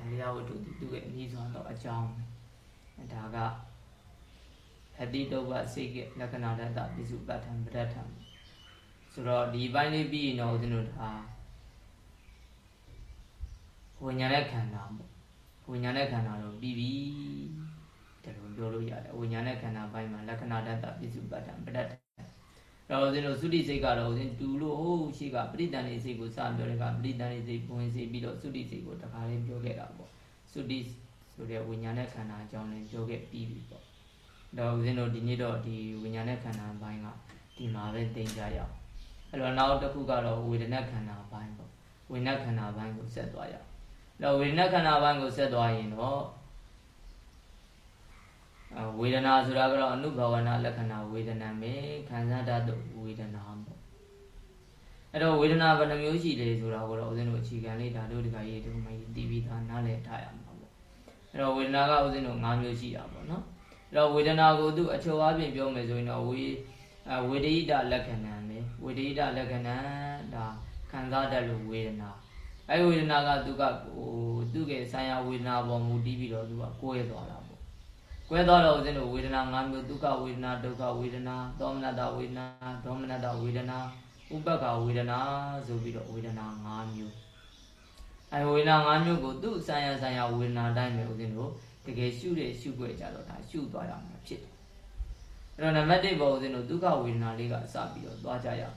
အရိယဝတ္ထုဒီသူရဲ့နီးစွာသောအကြောင်းဒါက အတိတုပ္ပစိတ်ကလက္ခဏာတတပိစုပဋ္ဌံပဋ္ဌံဆိုတော့ဒီဘိုင်းလေးပြီးရင်တော့ဦးဇင်းတို့ဒါဝိညာဉ်နဲ့ခန္ဓာပေါ့ဝိညာဉ်နဲ့ခန္ဓာတော့ပြီးပြီဒါလိုပြောလို့ရတယ်ဝိညာဉ်နဲ့ခန္ဓာဘိုင်းမှာလက္ခဏာတတပိစုပဋ္ဌံပဋ္ဌံတော့ဦးဇင်းတို့သုတိစိတ်ကတော့ဦးဇင်းတူလို့ဟိုးရှိကပရိတန်လေးစိတ်ကိုစပြောတဲ့ကပရိတန်လေးစိတ်ဝင်စေပြီးတော့သုတိစိတ်ကိုတခါလေးပြောခဲ့တာပေါ့သုတိဆိုတဲ့ဝိညာဉ်နဲ့ခန္ဓာအကြောင်းလည်းပြောခဲ့ပြီးပြီပေါ့ တော့ဦးဇင်းတို့ဒီနေ့တော့ဒီဝိညာဉ်နဲ့ခန္ဓာဘိုင်းကဒီမှာပဲသင်ကြရအောင်အဲ့တော့နောက်တစ်ခုကတော့ဝေဒနာခန္ဓာဘိုင်းပေါ့ဝေဒနာခန္ဓာဘိုင်းကိုဆက်သွားရအောင်အဲ့တော့ဝေဒနာခန္ဓာဘိုင်းကိုဆက်သွားရင်တော့ဝေဒနာဆိုတာကတော့အနုဘဝနာလက္ခဏာဝေဒနာပဲခံစားတတ်တဲ့ဝေဒနာပေါ့အဲ့တော့ဝေဒနာဘယ်နှမျိုးရှိလဲဆိုတာကိုတော့ဦးဇင်းတို့အခြေခံလေးဒါတို့ဒီကရေးတို့မှသိပြီးသားနားလည်ထားရမှာပေါ့အဲ့တော့ဝေဒနာကဦးဇင်းတို့၅မျိုးရှိတာပေါ့နော် အဲ့တော့ဝေဒနာကိုသူအချို့အပြင်ပြောမယ်ဆိုရင်တော့ဝေဝေဒိတလက္ခဏာပဲဝေဒိတလက္ခဏာဒါခံစားတတ်လို့ဝေဒနာအဲဝေဒနာကသူကဟိုသူ့ရဲ့ဆံရဝေဒနာပေါ်မူတည်ပြီးတော့သူကကိုယ်ရသွားတာကွဲသွားတော့ဦးဇင်းတို့ဝေဒနာ၅မျိုးဒုက္ခဝေဒနာဒုက္ခဝေဒနာသောမနတဝေဒနာဒေါမနတဝေဒနာဥပက္ခဝေဒနာဆိုပြီးတော့ဝေဒနာ၅မျိုးအဲဝေဒနာ၅မျိုးကိုသူ့ဆိုင်ရာဆိုင်ရာဝေဒနာတိုင်းပဲဦးဇင်းတို့တ ကယ်ရှုတဲ့ရှုွက်ကြတော့ဒါရှုသွားရမှာဖြစ်တယ်အဲ့တော့နံပါတ်1ပေါ်ဦးဇင်းတို့ဒုက္ခဝေဒနာလေးကစပြီးတော့သွားကြရအောင်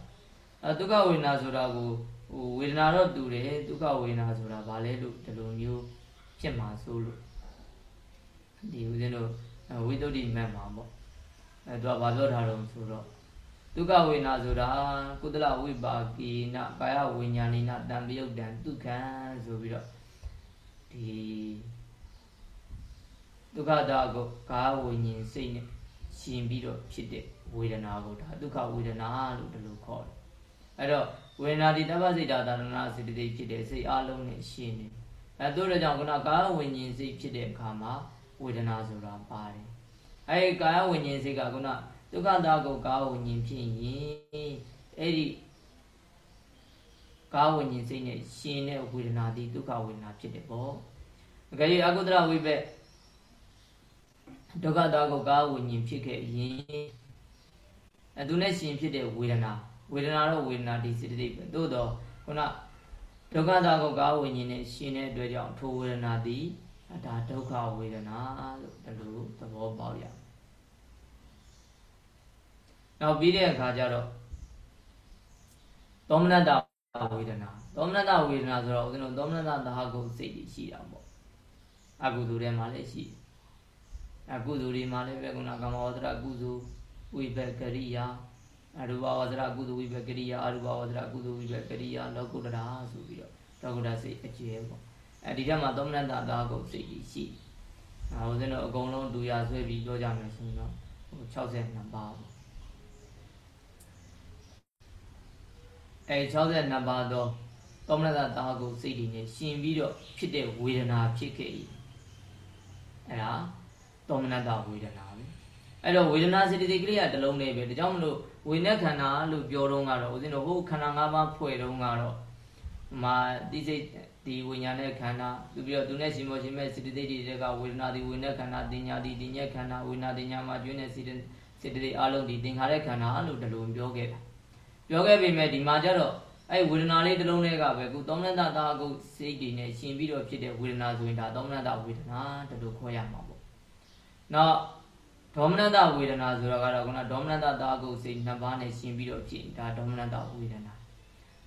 အဲဒုက္ခဝေဒနာဆိုတာကိုဟိုဝေဒနာတော့တူတယ်ဒုက္ခဝေဒနာဆိုတာဘာလဲလို့ဒီလိုမျိုးဖြစ်မှာဆိုလို့ဒီဦးဇင်းတို့ဝိသုဒ္ဓိမက်မှာပေါ့အဲသူကဘာပြောထားတော့ဆိုတော့ဒုက္ခဝေနာဆိုတာကုသလဝိပါကိနကာယဝိညာဏိနတံပယုတ်တံဒုက္ခံဆိုပြီးတော့ဒီ ဒုက္ခတာကိုကာယဝိညာဉ်စိတ်နဲ့ရှင်ပြီးတော့ဖြစ်တဲ့ဝေဒနာကိုဒါဒုက္ခဝေဒနာလို့ဒီလိုခေါ်တယ်အဲ့တော့ဝေဒနာဒီတပ္ပစိတ်တာဒါနနာစိတ္တိဖြစ်တဲ့စိတ်အလုံးနဲ့ရှင်နေအဲတို့တဲ့ကြောင့်ခုနကာယဝိညာဉ်စိတ်ဖြစ်တဲ့အခါမှာဝေဒနာဆိုတာပါတယ်အဲဒီကာယဝิญဉ်စိတ်ကခုနဒုက္ခတာကိုကာယဝิญဉ်ဖြစ်ရင်အဲ့ဒီကာယဝิญဉ်စိတ်နဲ့ရှင်တဲ့ဝေဒနာဒီဒုက္ခဝေဒနာဖြစ်တယ်ပေါ့အကယ်၍အကုသလဝိဘက် ဒုက္ခတာကိုကာယဝิญဉ်ဖြစ်ခဲ့ရင်အဲသူနဲ့ရှင်ဖြစ်တဲ့ဝေဒနာဝေဒနာတော့ဝေဒနာဒီစိတ္တိပဲသို့တော့ခုနဒုက္ခတာကိုကာယဝิญဉ်နဲ့ရှင်တဲ့အတွက်ကြောင့်ထိုဝေဒနာသည်ဒါဒုက္ခဝေဒနာလို့ဒီလိုသဘောပေါက်ရနောက်ပြီးတဲ့အခါကျတော့သောမနတဝေဒနာသောမနတဝေဒနာဆိုတော့ဦးဇင်းတို့သောမနတသဟကုစိတ်ကြီးရှိတာပေါ့အကုသိုလ်ထဲမှာလည်းရှိ အကုသိုလ်တွေမှာလည်းပဲခုနကမ္မဝဒရကုသိုလ်ဝိဘကရိယာအရူပဝဒရကုသိုလ်ဝိဘကရိယာအရူပဝဒရကုသိုလ်ဝိဘကရိယာလောကုတ္တရာဆိုပြီးတော့လောကုတ္တစိတ်အကျဲပေါ့အဲဒီထက်မှာသောမနတသာကုတ်စိတ်ကြီးရှိအဲဦးဇင်းတို့အကုန်လုံးဒူရဆွဲပြီးပြောကြမယ်ဆိုရင်တော့ဟို62ပါးပေါ့အဲ62ပါးတော့သောမနတသာကုတ်စိတ်ကြီးနဲ့ရှင်ပြီးတော့ဖြစ်တဲ့ဝေဒနာဖြစ်ခဲ့၏အဲဒါ သောမနတဝေဒနာပဲအဲ့တော့ဝေဒနာစေတသိက်ကလေးကတစ်လုံးလေးပဲဒါကြောင့်မလို့ဝေနဲ့ခန္ဓာလို့ပြောတော့ကတော့ဦးဇင်းတို့ဟိုခန္ဓာ၅ပါးဖွဲ့တော့ကတော့မာတိစိတ်ဒီဝိညာဉ်နဲ့ခန္ဓာသူပြီးတော့သူနဲ့ရှင်မောရှင်မဲ့စေတသိက်တွေကဝေဒနာဒီဝေနဲ့ခန္ဓာတင်ညာဒီတင်ညက်ခန္ဓာဝေဒနာတင်ညာမှာကျွင်းတဲ့စေတစေတသိက်အလုံးဒီသင်္ခါရခန္ဓာလို့တလုံးပြောခဲ့တာပြောခဲ့ပေမဲ့ဒီမှာကျတော့အဲ့ဝေဒနာလေးတစ်လုံးလေးကပဲခုသောမနတသာအကုတ်စိတ်တွေနဲ့ရှင်ပြီးတော့ဖြစ်တဲ့ဝေဒနာဆိုရင်ဒါသောမနတဝေဒနာတလို့ခေါ်ရမှာပေါ့ နောက်ဒေါမနတဝေဒနာဆိုတော့ကတော့ခုနဒေါမနတသာအကုတ်စိတ်နှစ်ပါးနဲ့ရှင်ပြီးတော့ဖြစ်ဒါဒေါမနတဝေဒနာ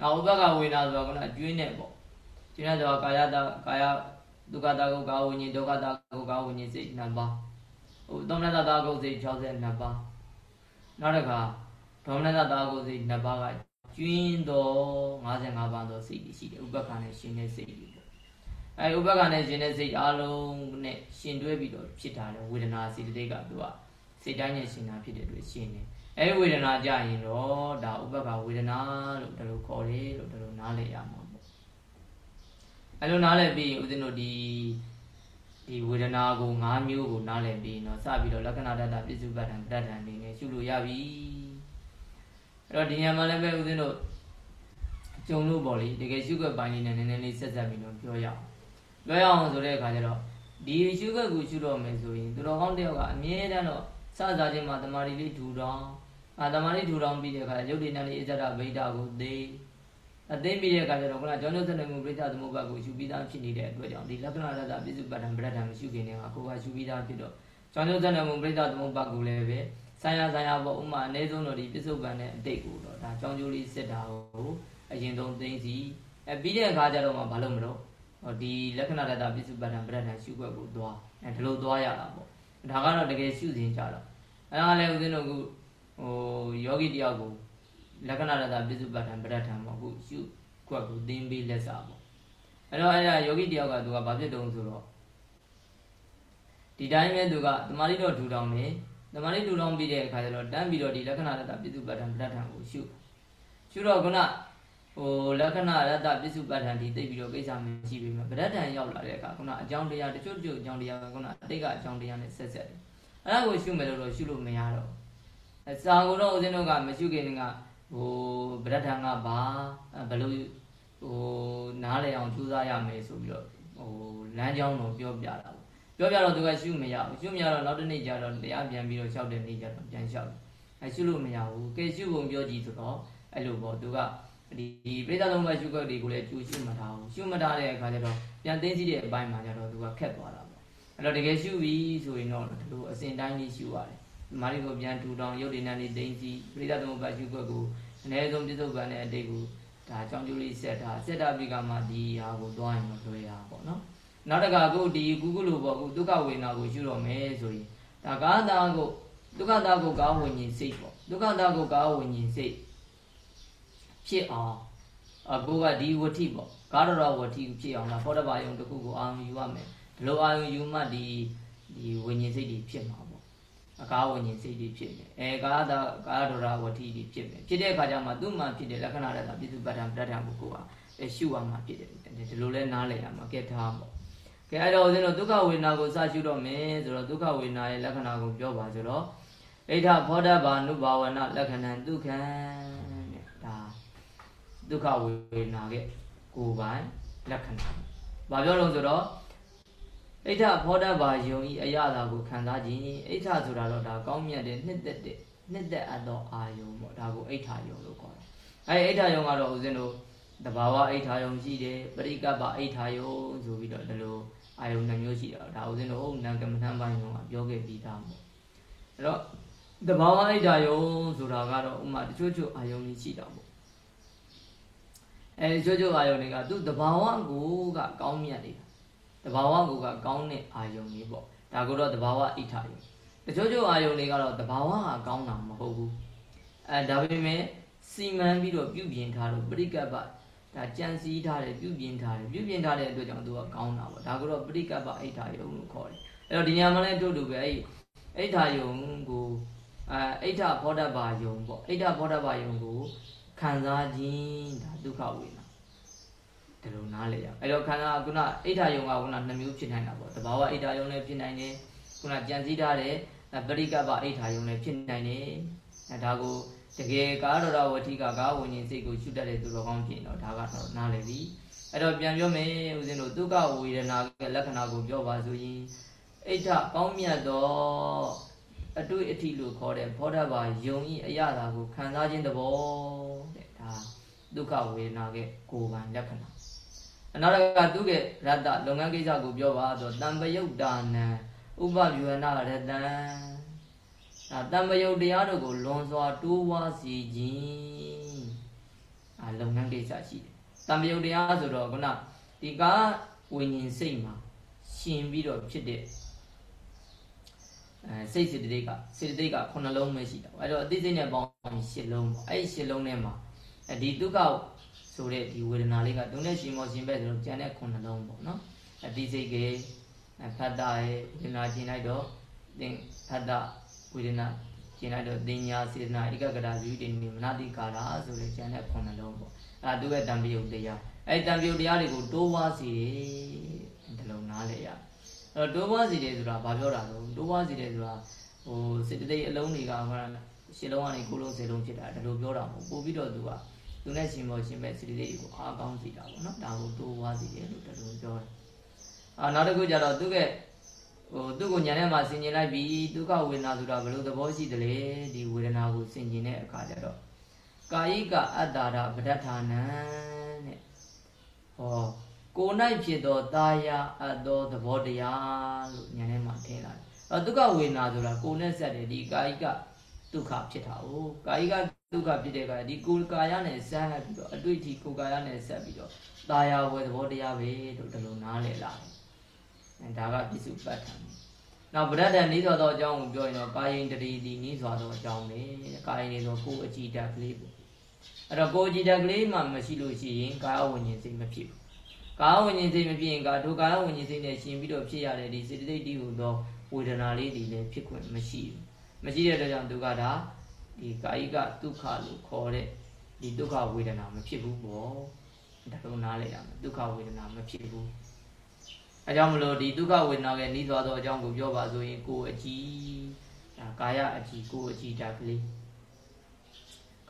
နောက်ဥပက္ခဝေဒနာဆိုတော့ခုနကျွင်းနဲ့ပေါ့ကျွင်းနဲ့ဆိုတော့ကာယတာကာယဒုက္ခတာကုတ်ကာဝိညာဉ်ဒုက္ခတာကုတ်ကာဝိညာဉ်စိတ်နှစ်ပါးဟိုသောမနတသာအကုတ်စိတ်62ပါးနောက်တစ်ခါဒေါမနတသာအကုတ်စိတ်နှစ်ပါးကကျွင်းတော်55ပါးသောစိတ်တွေရှိတယ်ဥပက္ခနဲ့ရှင်တဲ့စိတ်တွေပေါ့ အဲဥပက္ခနဲ့ရှင်တဲ့စိတ်အလုံးနဲ့ရှင်တွဲပြီးတော့ဖြစ်တာလေဝေဒနာစိတ်တွေကသူကစိတ်တိုင်းနဲ့ရှင်တာဖြစ်တဲ့အတွက်ရှင်တယ်အဲဝေဒနာကြရင်တော့ဒါဥပက္ခဝေဒနာလို့ဒါလိုခေါ်တယ်လို့ဒါလိုနားလည်ရမှာပေါ့အဲလိုနားလည်ပြီးဦးဇင်းတို့ဒီဒီဝေဒနာကို၅မျိုးကိုနားလည်ပြီးတော့စပြီးတော့လက္ခဏာတတပစ္စုပ္ပတံပဋ္ဌာန်နေနဲ့ရှုလို့ရပြီအဲ့တော့ဒီညမှာလည်းပဲဦးဇင်းတို့ကြုံလို့ပေါ့လေတကယ်ရှုခွက်ပိုင်းလေးနဲ့နည်းနည်းလေးဆက်ဆက်ပြီးတော့ပြောရအောင် ပြောရအောင်ဆိုတဲ့အခါကျတော့ဒီရှုခွက်ကိုရှုတော့မယ်ဆိုရင်သူတော်ကောင်းတယောက်ကအမြဲတမ်းတော့စစားခြင်းမှာတမာရီလေးထူထောင်အာတမာရီထူထောင်ပြီးတဲ့အခါရုပ်တည်နေလေးအစ္ဆဒဗိဒ္ဓကိုသိအသိပြီးတဲ့အခါကျတော့ခုနကျောင်းကျုပ်တဲ့မှုပြိဿသမုပ္ပါကိုရှုပြီးသားဖြစ်နေတဲ့အတွက်ကြောင့်ဒီလက္ခဏာရတ္တပြစ္စုပ္ပတံပဋ္ဌာန်မရှုခင်တည်းကကိုယ်ကရှုပြီးသားဖြစ်တော့ကျောင်းကျုပ်တဲ့မှုပြိဿသမုပ္ပါကိုလည်းပဲဆိုင်ရာဆိုင်ရာပေါ့ဥမာအနည်းဆုံးတော့ဒီပြစ္ဆုတ်ပံနဲ့အတိတ်ကိုတော့ဒါကြောင်းကျိုးလေးစစ်တာကိုအရင်ဆုံးသိသိအဲပြီးတဲ့အခါကျတော့မှဘာလို့မလို့ဟော ဒီလက္ခဏာတတပြစ္ဆုတ်ပံပဋ္ဌာန်ရှုွက်ကိုသွားအဲဒီလိုသွားရတာပေါ့ဒါကတော့တကယ်ရှုစဉ်ကြတော့အဲဒါလည်းဦးဇင်းတို့ကဟိုယောဂီတယောက်ကိုလက္ခဏာတတပြစ္ဆုတ်ပံပဋ္ဌာန်ပေါ့ခုရှုွက်ကိုသင်ပေးလက်စာပေါ့အဲတော့အဲ့ဒါယောဂီတယောက်ကသူကဘာဖြစ်တုံးဆိုတော့ဒီတိုင်းပဲသူကတမာရီတော့ထူထောင်နေဓမ္မလေးလူလောင်းပြီးတဲ့အခါကျတော့တန်းပြီးတော့ဒီလက္ခဏာရတ္တပိစုပဋ္ဌာန်ပဋ္ဌာန်ကိုရှုရှုတော့ခုန ဟိုလက္ခဏာရတ္တပိစုပဋ္ဌာန်ဒီသိပြီးတော့ကိစ္စမရှိပြီမှာပဋ္ဌာန်ရောက်လာတဲ့အခါခုနအကြောင်းတရားတချို့တချို့အကြောင်းတရားခုနအတိတ်ကအကြောင်းတရားနဲ့ဆက်ဆက်တယ်အဲ့ဒါကိုရှုမယ်လို့တော့ရှုလို့မရတော့အစာကိုတော့ဦးဇင်းတို့ကမရှုခင်ကဟိုပဋ္ဌာန်ကဘာဘယ်လိုဟိုနားလည်အောင်ကြိုးစားရမယ်ဆိုပြီးတော့ဟိုလမ်းကြောင်းတော့ပြောပြတာပြောပြတော့သူကရှုမရဘူးရှုမရတော့နောက်တစ်နေ့ကျတော့တရားပြန်ပြီးတော့လျှောက်တဲ့နေ့ကျတော့ပြန်လျှောက်တယ်အဲရှုလို့မရဘူးကဲရှုပုံပြောကြည့်ဆိုတော့အဲ့လိုပေါ့သူက ဒီပိဿသုံးပါးရှုခွက်တွေကိုလည်းကျူရှုမထားဘူးရှုမထားတဲ့အခါကျတော့ပြန်သိသိတဲ့အပိုင်းမှာကျတော့သူကခက်သွားတာပေါ့အဲ့တော့တကယ်ရှုပြီဆိုရင်တော့ဒီလိုအစဉ်တိုင်းလေးရှုရတယ်မာရီကိုပြန်ထူထောင်ရုပ်တည်နေနေသိသိပိဿသုံးပါးရှုခွက်ကိုအနည်းဆုံးပြစ္ဆုတ်ပန်တဲ့အတိတ်ကိုဒါအကြောင်းကျိုးလေးဆက်တာဆက်တာပြီးကမှဒီဟာကိုသွားရင်တော့လွယ်ရပါပေါ့နော်နောက်တကအခုဒီကုကုလိုပေါ့အခုဒုက္ခဝေဒနာကိုရှုတော့မယ်ဆိုရင်ဒါကာတာကိုဒုက္ခတာကိုကာဝิญဉ်စိတ်ပေါ့ဒုက္ခတာကိုကာဝิญဉ်စိတ် ဖြစ်အောင်အခုကဒီဝတိပေါ့ကာရရဝတိဖြစ်အောင်လားဖောတဘာယုံတစ်ခုကိုအာရုံယူရမယ်ဒီလိုအာရုံယူမှဒီဒီဝิญဉ်စိတ်တွေဖြစ်မှာပေါ့အကာဝิญဉ်စိတ်တွေဖြစ်မယ်အဲကာတာကာရရဝတိတွေဖြစ်မယ်ဖြစ်တဲ့အခါကျမှသူ့မှာဖြစ်တဲ့လက္ခဏာတွေကပြစ္စုပ္ပတ္တံပဋ္ဌာန်ကိုကိုကရှုရမှာဖြစ်တယ်ဒီလိုလဲနားလည်ရမှာကဲထားပေါ့ကဲအဲ့တော့ဦးဇင်းတို့ဒုက္ခဝေဒနာကိုစရှုတော့မယ်ဆိုတော့ဒုက္ခဝေဒနာရဲ့လက္ခဏာကိုပြောပါဆိုတော့ဣဋ္ဌဘောဓဘာနုဘာဝနာလက္ခဏာဒုက္ခံတဲ့ဒါ ဒုက္ခဝေဒနာရဲ့ကိုယ်ပိုင်လက္ခဏာဘာပြောလို့ဆိုတော့ဣဋ္ဌဘောဓဘာယုံဤအရသာကိုခံစားခြင်းဣဋ္ဌဆိုတာတော့ဒါကောင်းမြတ်တဲ့နှစ်သက်တဲ့နှစ်သက်အပ်သောအာယုံပေါ့ဒါကိုဣဋ္ဌယုံလို့ခေါ်တယ်အဲဣဋ္ဌယုံကတော့ဦးဇင်းတို့တဘာဝဣဋ္ဌာယုံရှိတယ်ပရိကပ္ပဣဋ္ဌာယုံဆိုပြီးတော့ဒီလိုအာယုံနှမျိုးရှိတာဒါဦးဇင်းတို့ဟုတ်နံကမ္မထမ်းပိုင်းကပြောခဲ့ပြီးသားပေါ့အဲ့တော့တဘာဝဣဋ္ဌာယုံဆိုတာကတော့ဥမာတချို့ချို့အာယုံကြီးရှိတာပေါ့ အဲတချို့ချို့အာယုံတွေကသူတဘာဝကိုကကောင်းမြတ်နေတာတဘာဝကိုကကောင်းတဲ့အာယုံကြီးပေါ့ဒါကိုတော့တဘာဝဣဋ္ဌာယုံတချို့ချို့အာယုံတွေကတော့တဘာဝကကောင်းတာမဟုတ်ဘူးအဲဒါပေမဲ့စီမံပြီးတော့ပြုပြင်ထားလို့ပရိကပ္ပဒါကြံစည်ထားတယ်ပြုပြင်ထားတယ်ပြုပြင်ထားတဲ့အတွက်ကြောင့်သူကကောင်းတာပေါ့ဒါကတော့ပရိကပ္ပအိဋ္ဌာယုံလို့ခေါ်တယ်အဲ့တော့ဒီညမှာလည်းတို့တူပဲအဲ့အိဋ္ဌာယုံကိုအဲအိဋ္ဌဘောဓဘာယုံပေါ့အိဋ္ဌဘောဓဘာယုံကို ခံစားခြင်းဒါဒုက္ခဝေဒနာဒီလိုနားလေရအဲ့တော့ခန္ဓာကုဏအိဋ္ဌာယုံကကုဏနှစ်မျိုးဖြစ်နိုင်တာပေါ့တဘာဝအိဋ္ဌာယုံလည်းဖြစ်နိုင်တယ်ကုဏကြံစည်ထားတယ်ပရိကပ္ပအိဋ္ဌာယုံလည်းဖြစ်နိုင်တယ်အဲဒါကိုတကယ်ကာရတော်ဝဋ္ဌိကကာဝิญဉ်စိတ်ကိုရှုတတ်တဲ့သူတော်ကောင်းဖြစ်တော့ဒါကတော့နားလည်ပြီအဲ့တော့ပြန်ပြောမယ်ဦးဇင်းတို့ဒုက္ခဝေဒနာရဲ့လက္ခဏာကိုပြောပါဆိုရင်အိဋ္ဌကောင်းမြတ်သော အတွေ့အထိလို့ခေါ်တဲ့ဘောဓဘာယုံဤအရသာကိုခံစားခြင်းတဘောတဲ့ဒါဒုက္ခဝေဒနာရဲ့ကိုယ်ပိုင်လက္ခဏာအနောက်တကသူကရတ္တလုပ်ငန်းကိစ္စကိုပြောပါဆိုတံပယုတ်တာနံဥပဗျူဟနာရတံဒါတံပယုတ်တရားတို့ကိုလွန်စွာတိုးဝါစီခြင်းအာလုပ်ငန်းကိစ္စရှိတယ်တံပယုတ်တရားဆိုတော့ခုနဒီကဝိညာဉ်စိတ်မှာရှင်ပြီးတော့ဖြစ်တဲ့ အဲစိတ်စေတသိက်ကစေတသိက်ကခုနှလုံးပဲရှိတာပေါ့အဲ့တော့အသိစိတ်နဲ့ပေါင်းရှစ်လုံးပေါ့အဲ့ဒီရှစ်လုံးထဲမှာဒီဒုက္ခဆိုတဲ့ဒီဝေဒနာလေးကတုံးနဲ့ရှင်မောရှင်ပဲဆိုတော့ကျန်တဲ့ခုနှလုံးပေါ့နော်အသိစိတ်ကဖတ်တာရဲ့ဝေဒနာကျင်လိုက်တော့သင်ဖတ်တာဝေဒနာကျင်လိုက်တော့သင်ညာစေတနာဧကဂရဇီတိနိမနတိကာရဆိုတဲ့ကျန်တဲ့ခုနှလုံးပေါ့အဲသူရဲ့တံပယုတ်တရားအဲတံပယုတ်တရားတွေကိုတိုးဝါစီတယ်ဒီလိုနားလဲရအဲ့ တော့တိုးဝါစီတယ်ဆိုတာဘာပြောတာလဲတိုးဝါစီတယ်ဆိုတာဟိုစေတသိက်အလုံးတွေကရှစ်လုံးကနေကိုလုံးဆယ်လုံးဖြစ်တာဒါလိုပြောတာမဟုတ်ပို့ပြီးတော့သူကသူနဲ့ရှင်မောရှင်ပဲစေတသိက်ကိုအားကောင်းစီတာပေါ့နော်ဒါကိုတိုးဝါစီတယ်လို့ဒါလိုပြောတယ်အာနောက်တစ်ခုကျတော့သူကဟိုသူ့ကိုညာထဲမှာဆင်ကျင်လိုက်ပြီးဒုက္ခဝေဒနာဆိုတာဘယ်လိုသဘောရှိသလဲဒီဝေဒနာကိုဆင်ကျင်တဲ့အခါကျတော့ကာယိကအတ္တာရပဋ္ဌာနံတဲ့ဟော ကို၌ဖြစ်သောတာယာအပ်သောသဘောတရားလို့ညာထဲမှာထင်လာတယ်အဲဒုက္ခဝေဒနာဆိုတာကိုနဲ့ဆက်တယ်ဒီကာယိကဒုက္ခဖြစ်တာ哦ကာယိကဒုက္ခဖြစ်တဲ့အခါဒီကိုယ်ကာယနဲ့ဆက်ပြီးတော့အတွေ့အထိကိုယ်ကာယနဲ့ဆက်ပြီးတော့တာယာဝေသဘောတရားပဲလို့ဒီလိုနားလည်လာတယ်အဲဒါကပြစ္စုပ္ပတ္ထံနောက်ဗရဒ္ဒံဤသောသောအကြောင်းကိုပြောရင်တော့ကာယိန်တတိတိဤစွာသောအကြောင်းလေကာယိန်နေဆိုကိုယ်အကြည်ဓာတ်ကလေးပေါ့အဲ့တော့ကိုယ်အကြည်ဓာတ်ကလေးမှမရှိလို့ရှိရင်ကာယဝิญဉ်စိတ်မဖြစ်ဘူး ကာယဝิญဉ်စိတ်မဖြစ်ရင်ကာဒုကာယဝิญဉ်စိတ်နဲ့ရှင်ပြီးတော့ဖြစ်ရတဲ့ဒီစေတသိက်တည်းဟူသောဝေဒနာလေးတွေလည်းဖြစ်ခွင့်မရှိဘူးမရှိတဲ့အတွက်ကြောင့်ဒုက္ခတာဒီကာယိကဒုက္ခလို့ခေါ်တဲ့ဒီဒုက္ခဝေဒနာမဖြစ်ဘူးပေါ့ဒါလိုနားလဲရမယ်ဒုက္ခဝေဒနာမဖြစ်ဘူးအဲကြောင့်မလို့ဒီဒုက္ခဝေဒနာရဲ့နှီးသွားသောအကြောင်းကိုပြောပါဆိုရင်ကိုယ်အကြည်ဒါကာယအကြည်ကိုယ်အကြည်ဓာတ်ကလေး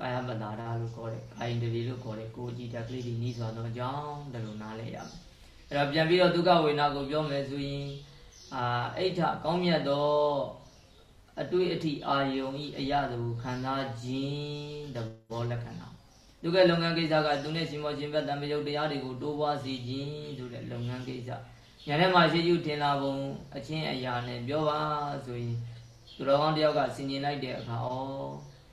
ကာယပတာရလို့ခေါ်တယ်ကာယင်တရီလို့ခေါ်တယ်ကိုယ်အကြည်ဓာတ်ကလေးဒီနှီးသွားသောအကြောင်းဒါလိုနားလဲရမယ်အဲတော့ပြန်ပြီးတော့ဒုက္ခဝေဒနာကိုပြောမယ်ဆိုရင်အာအိဋ္ဌကောင်းမြတ်သောအတွေ့အထိအာယုံဤအရသူခံစားခြင်းသဘောလက္ခဏာသူကလုပ်ငန်းကိစ္စကသူနဲ့ရှင်မောရှင်ဘတ်တံပယုတ်တရားတွေကိုတိုးပွားစေခြင်းဆိုတဲ့လုပ်ငန်းကိစ္စညာထဲမှာရှိကျူထင်လာပုံအချင်းအရာနဲ့ပြောပါဆိုရင်သူတော်ကောင်းတယောက်ကဆင်ញင်လိုက်တဲ့အခါဩ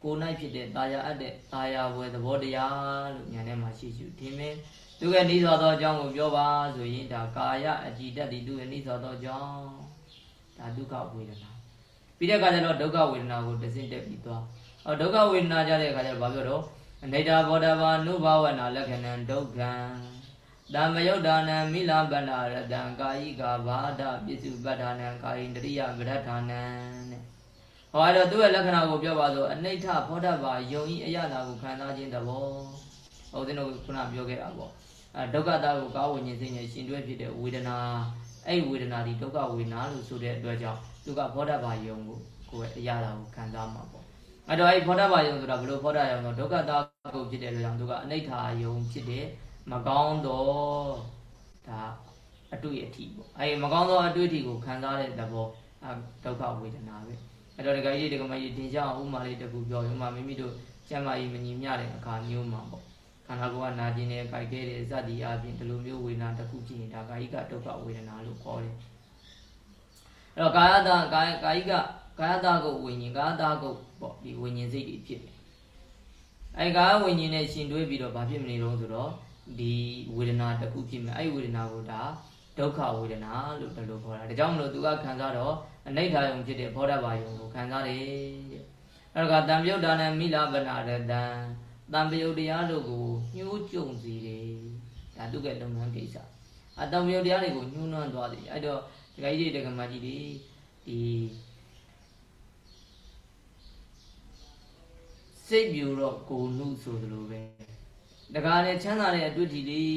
ကိုနိုင်ဖြစ်တဲ့တာယာအပ်တဲ့တာယာဝယ်သဘောတရားလို့ညာထဲမှာရှိကျူထင်မယ်သူကနှီးစွာသောအကြောင်းကိုပြောပါဆိုရင်ဒါကာယအကြည်တတ်သည်သူရဲ့နှီးစွာသောအကြောင်းဒါဒုက္ခဝေဒနာပြီးတဲ့အခါကျတော့ဒုက္ခဝေဒနာကိုတစင့်တက်ပြီးသွားအော်ဒုက္ခဝေဒနာကြတဲ့အခါကျတော့ဘာပြောတော့အနိဒာဘောဓဘာနုဘဝနာလက္ခဏံဒုက္ခံတမယုတ်ဒါနံမိလပန္နာရတံကာယိကာဘာဒပစ္စုပ္ပတ္ထာနံကာယိတရိယဗရဋ္ဌာနံတဲ့ ဟောအဲ့တော့သူ့ရဲ့လက္ခဏာကိုပြောပါဆိုအနိဋ္ဌဘောဓဘာယုံဤအယတာကိုခံစားခြင်းတဘောဟောသင်တို့ခုနပြောခဲ့တာပေါ့အဲဒုက္ခတာကိုကာဝဉ္ဉ္စိတ်နဲ့ရှင်တွဲဖြစ်တဲ့ဝေဒနာအဲ့ဝေဒနာဒီဒုက္ခဝေဒနာလို့ဆိုတဲ့အတွက်ကြောင့်သူကဘောဓဘာယုံကိုကိုယ်ရဲ့အယတာကိုခံစားမှာပေါ့အဲ့တော့အဲ့ဖောဓဘာယုံဆိုတာဘယ်လိုဖောဓယုံတော့ဒုက္ခတာကိုဖြစ်တဲ့အတွက်ကြောင့်သူကအနိဋ္ဌာယုံဖြစ်တဲ့မကောင်းတော့ဒါအတွေ့အထိပေါ့အဲ့မကောင်းသောအတွေ့အထိကိုခံစားတဲ့သဘောအဒုက္ခဝေဒနာပဲ အဲ့တော့ဒကာကြီးဒကာမကြီးတင်ကြအောင်ဥမာလေးတခုပြောရင်ဥမာမိမိတို့ကျမ်းမာရေးမညီမျှတဲ့အခါမျိုးမှာပေါ့ခန္ဓာကိုယ်ကနာကျင်နေကြိုက်ခဲ့တဲ့ဇတ်ဒီအပြင်ဒီလိုမျိုးဝေဒနာတစ်ခုဖြစ်ရင်ဒါကာယိကဒုက္ခဝေဒနာလို့ခေါ်တယ်အဲ့တော့ကာယတာကာယကာယိကကာယတာကိုဝိညာဉ်ကာယတာကိုပေါ့ဒီဝိညာဉ်စိတ်တွေဖြစ်တယ်အဲကာယဝိညာဉ်နဲ့ရှင်တွဲပြီးတော့ဘာဖြစ်မနေတော့ဆိုတော့ဒီဝေဒနာတစ်ခုဖြစ်မယ်အဲ့ဒီဝေဒနာကိုဒါ ဒုက္ခဝေဒနာလို့တလို့ခေါ်တာဒါကြောင့်မလို့သူကခံစားတော့အနိဋ္ဌာယုံဖြစ်တဲ့ဘောဓဘာယုံကိုခံစားတယ်တဲ့အဲ့ဒါကတံပြုတ်တာနဲ့မိလာပနာရတံတံပြုတ်တရားတို့ကိုညှိုးကြုံစေတယ်ဒါသူကလုပ်ငန်းကိစ္စအတံပြုတ်တရားတွေကိုညှိုးနှွမ်းသွားတယ်အဲ့တော့ဒကာကြီးတွေဒကာမကြီးတွေဒီစိတ်ပြူတော့ကိုနုဆိုသလိုပဲ တကားနဲ့ချမ်းသာတဲ့အတွေ့အထိလေး